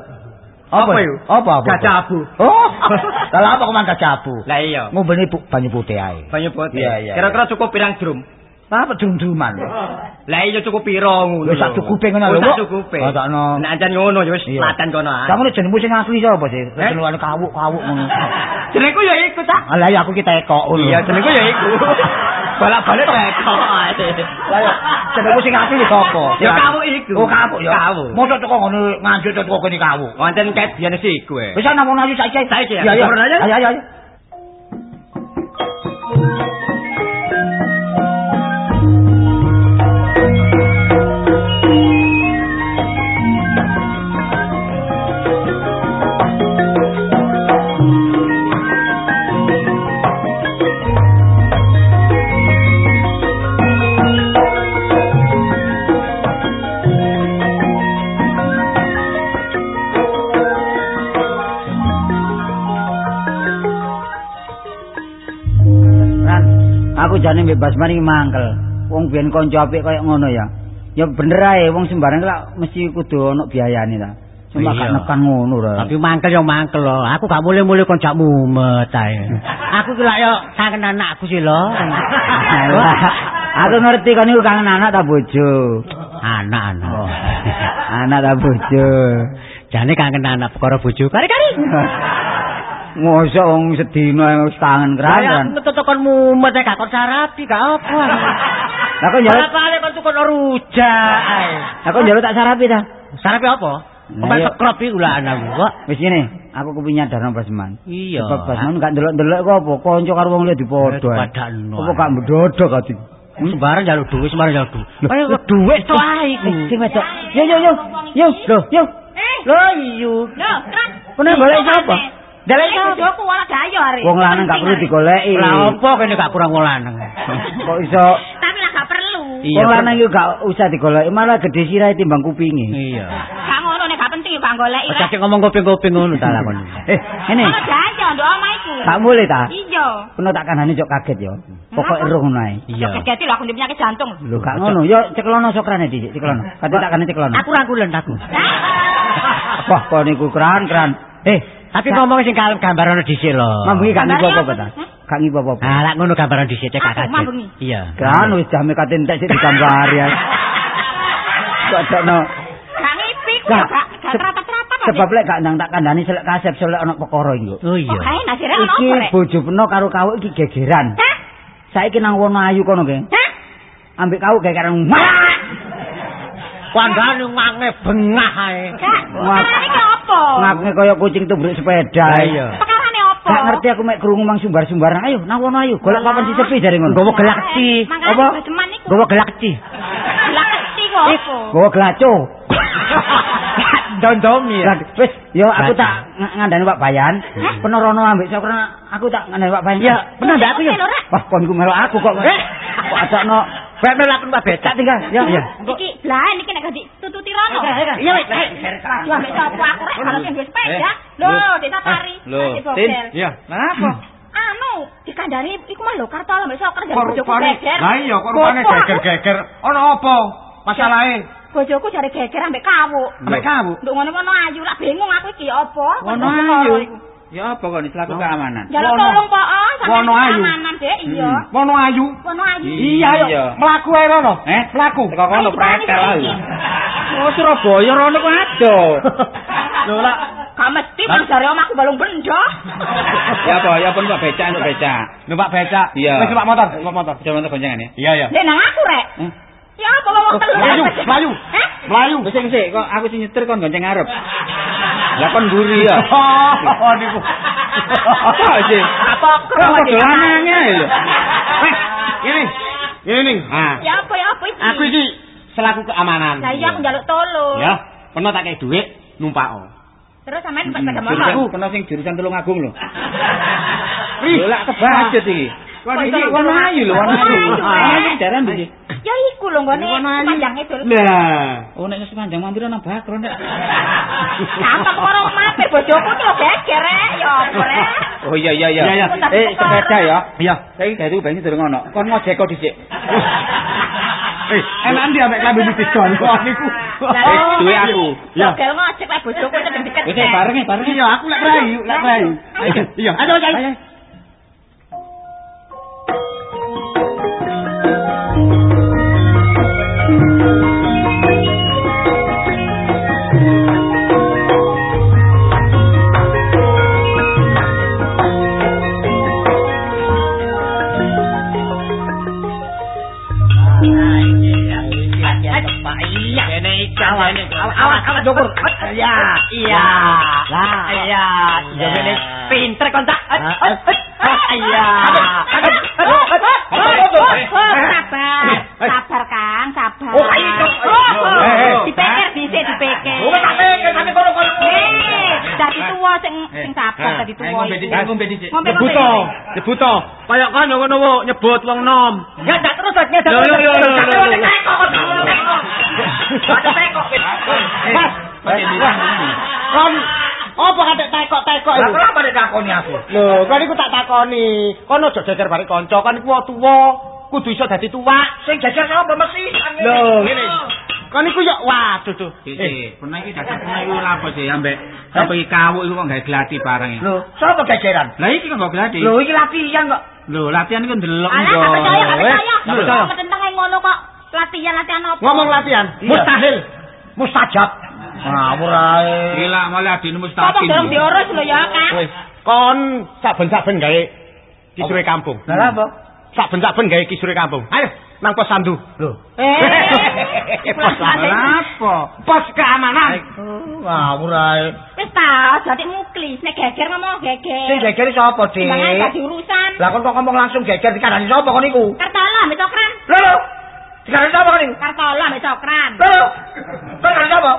Apa iku? Apa apa? Gajah abu. Oh. Lah apa kok mangga gajah abu? Lah iya. Ngombene bu- banyu putih ae. Banyu putih. Iya, iya, Kira-kira cukup pirang drum? Apa drum-druman? Lah iya cukup piro ngono. Wis sak cukupe ngono Oh, lho, sak Mbok. cukupe. Oh, sakno. Nek ancen ngono ya wis Iya. latan kono ae. Kamu jenengmu sing asli sapa sih? Eh? Jenengane kawuk-kawuk ngono. Jenengku ya iku ta. Alah ya aku ki tekok ngono. Iya, jenengku ya iku. Balak-balik teko ae. Lah ya jenengmu sing asli sapa? Ya kawuk iku. Oh kawuk ya. Kawuk. Mosok teko ngono nganjuk teko kene kawuk. Wonten kae biyen sih iku e. Wis ana ngono ayo saiki. Saiki ya? Iya iya. Ngono aja? Ayo ayo jane bebas mari mangkel. Wong biyen kanca apik kaya ngono ya. Ya bener ae wong sembarang lak mesti kudu ono biayane ta. Cuma gak nekan ngono ra. Tapi mangkel yo mangkel lho. Aku gak boleh-boleh konjak mumet ae. Aku ki lak yo kangen anakku sih lho. Aku ngerti kan iku kangen anak ta bojo. Anak anak. Oh. Anak ta bojo. Jane kangen anak perkara bojo. Kari-kari. Mosok wong sedina wis kangen Saya keran. metu kon mumet ae gak kon sarapi gak apa. Lah kok njaluk Kali kon tukon rujak ae. Lah kok njaluk tak sarapi ta? Sarapi apa? Nah, Obat iya. sekrop iku lah anakku kok. Wis ngene. aku kepingin nyadar Basman. Iya. Sebab Basman gak ndelok-ndelok kok apa kanca karo wong liya dipodo. Apa gak mendodok ati? Sembarang njaluk duit, sembarang njaluk duit. Ayo kok duit ae iku. Eh, Sing wedok. Yo yo yo. Yo, lho, yo. Eh, Lho iyo. lho, Kran. Kene golek sapa? Sapa? bojoku ora gayo arek. Wong lanang gak perlu digoleki. Lah apa kene gak kurang wong lanang. Kok iso Tapi lah gak perlu. Wong lanang iku gak usah digoleki, malah gede sirahe timbang kupinge. Iya. Gak ngono nek gak penting gak goleki. Aja sing ngomong kuping-kuping ngono ta lakon. Eh, ngene. Ono gayo ndok omah iku. Gak boleh ta? Iya. Kena tak kandhani cok kaget yo. Pokoke roh ngono ae. Iya. Kegeti lho aku ndek penyakit jantung. Lho gak ngono, yo ceklono sokrane dhisik, ceklono. Kate tak kandhani ceklono. Aku rangkulen aku. Wah, kok niku kran-kran. Eh, Tapi ngomong sing kalem gambaran dhisik lho. mambengi gak ngipo apa Gambarnya ta? Gak ngipo apa. Ah, lak ngono gambaran dhisik cek mambengi. Iya. Kan wis jame kate entek sik digambari ya. Kok adakno Gak ngipi ku Gak. gak terapat-terapat. sebab lek gak ndang tak kandhani selek kasep selek ana perkara iki. Oh iya. Kok kae nasire ono Iki apa rek? bojo peno karo kawuk iki gegeran. Hah? Saiki nang wono ayu kono ge. Hah? Ambek kawuk gegeran. Kandhane ngange bengah ae. Wah. Apa? Ngaku kaya kucing tubruk sepeda. Lah iya. Perkarane apa? Gak ngerti aku mek krungu mang sumbar-sumbaran. Ayo nang wono ayu, golek papan si sepi jare ngono. Gowo gelakci. Makanya Apa? gejeman iku. Gowo gelakci. Gelakci kok apa? Gowo gelaco. Dondomi Wis, yo aku tak ng- ngandani Pak Bayan. Penorono ambek sokra aku tak ngandani Pak Bayan. Ya, bener ndak aku Rek. Wah, kon iku melok aku kok. Eh. Kok adakno Bae melakon Pak Becak tinggal. Ya. Iki blahan iki nek gak ditututi rono. Iya, wis. Maju ambek sapa aku rek kalau sing sepeda. Eh, Lho, lho. desa Pari. Lho, Tin. Iya. Kenapa? Anu, dikandani iku mah lho kartol ambek soker jare Kok bojoku geger. Lah iya kok rupane geger-geger. Ono apa? Masalahe? Bojoku jare geger ambek kawuk. Ambek kamu. Nduk ngono-ngono ayu lah bingung aku iki apa. Ngono ayu. Ya apa kok selaku keamanan? Wono. tolong po, oh, sampeyan Wono ayu. keamanan dek iya. Wono ayu. Wono ayu. Iya, ayo. Iya. Mlaku ae rono. Eh? Mlaku. Kok kono pretel ae. Oh Surabaya rono kok ado. Lho lah. Gak mesti mang jare omahku balung bendo. Ya apa? Ya pun Pak Becak untuk becak. Numpak becak. Iya. Wis numpak motor, numpak motor. Coba untuk goncengan ya. Iya, iya. Dek nang aku rek. Ya apa ngomong telu. Melayu, melayu. Hah? Melayu. Wis sing sik kok aku sing nyetir kon gonceng ngarep. Lah kon mburi ya. Oh, niku. Apa sih? Apa kok Dek? dolanane lho. Ini. Ini. Ah. Ya apa ya apa iki? Aku iki selaku keamanan. Lah iya aku njaluk tolong. Ya, pernah tak kayak duit numpak. Terus sampean Hmm, sepeda Jurusan motor. kena sing jurusan Tulung Agung lho. Wih. Lho lak kebajet iki. Kok Kok iki warna ayu lho, warna ayu. Ayu, Ah, eh. iki daran iki. Ya iku lho nggone Warna ayu. panjang itu. Lah. Oh nek sepanjang mampir nang bakro nek. Apa perkara mampir bojoku ki lho geger rek. Ya apa rek? Oh iya iya iya. Iya, iya. Eh sepeda ya. Iya. Saiki gawe bengi durung ono. Kon ngojek kok dhisik. Eh, enak ndi ambek klambi diskon kok niku. Eh, duwe aku. Ya. Bogel ngojek lek bojoku cedek deket. Wis eh, bareng eh, bareng. Iya, aku lek rayu, lek rayu. Iya. Ayo, ayo. Iya, iya. Lah, iya. Ya kene pinter kon tak. Iya. Sabar, sabar Kang, sabar. Oh. Oh, Eh, eh. Dipikir dhisik dipikir. Oh, tak pikir sampe kono-kono. Eh, dadi tuwa sing sing sabar dadi tuwa. ngombe dhisik, ngombe dhisik. Ngombe Nyebut to, nyebut to. Kaya kono ngono nyebut wong nom. Ya tak terus aja. Lho, lho, lho, lho, lho, lho. Mas, Kon apa kadek tekok-tekok Lah iku? kenapa nek takoni aku? Lho, kan iku tak takoni. Kono aja jejer bareng kanca, kan iku wong tuwa, kudu iso dadi tuwa. Sing jajar sapa mesti? Lho, ngene. Kan iku yo waduh tuh. Eh. Pernah iki dadak pernah iku lha apa sih ambek sampe iki kawuk iku kok gawe glati bareng. Lho, sapa jajaran? Lah iki kok gak glati. Lho, iki latihan kok. Lho, latihan iku ndelok Alah, yo. percaya, percaya. percaya. Kok tentang yang ngono kok latihan-latihan apa? ngomong latihan, mustahil. Mustajab. Ngawur ae. Gila malah adine mustaqim. dorong diurus lho ya, Kang? Wis, kon saben-saben gawe kisure kampung. Lah apa? Saben-saben gawe kisure kampung. Ayo, nang pos sandu. Lho. Eh, pos Apa? Pos keamanan. Ngawur ae. Wis ta, aja dik muklis, nek geger ngomong Sing geger. geger sapa, Dik? Jangan dadi urusan. Lah kon kok ngomong langsung geger dikandani sapa kon niku? Kartola mbek cokran. Lho, lho. Dikandani sapa kon niku? Kartola mbek cokran. Lho. Kok kandani sapa?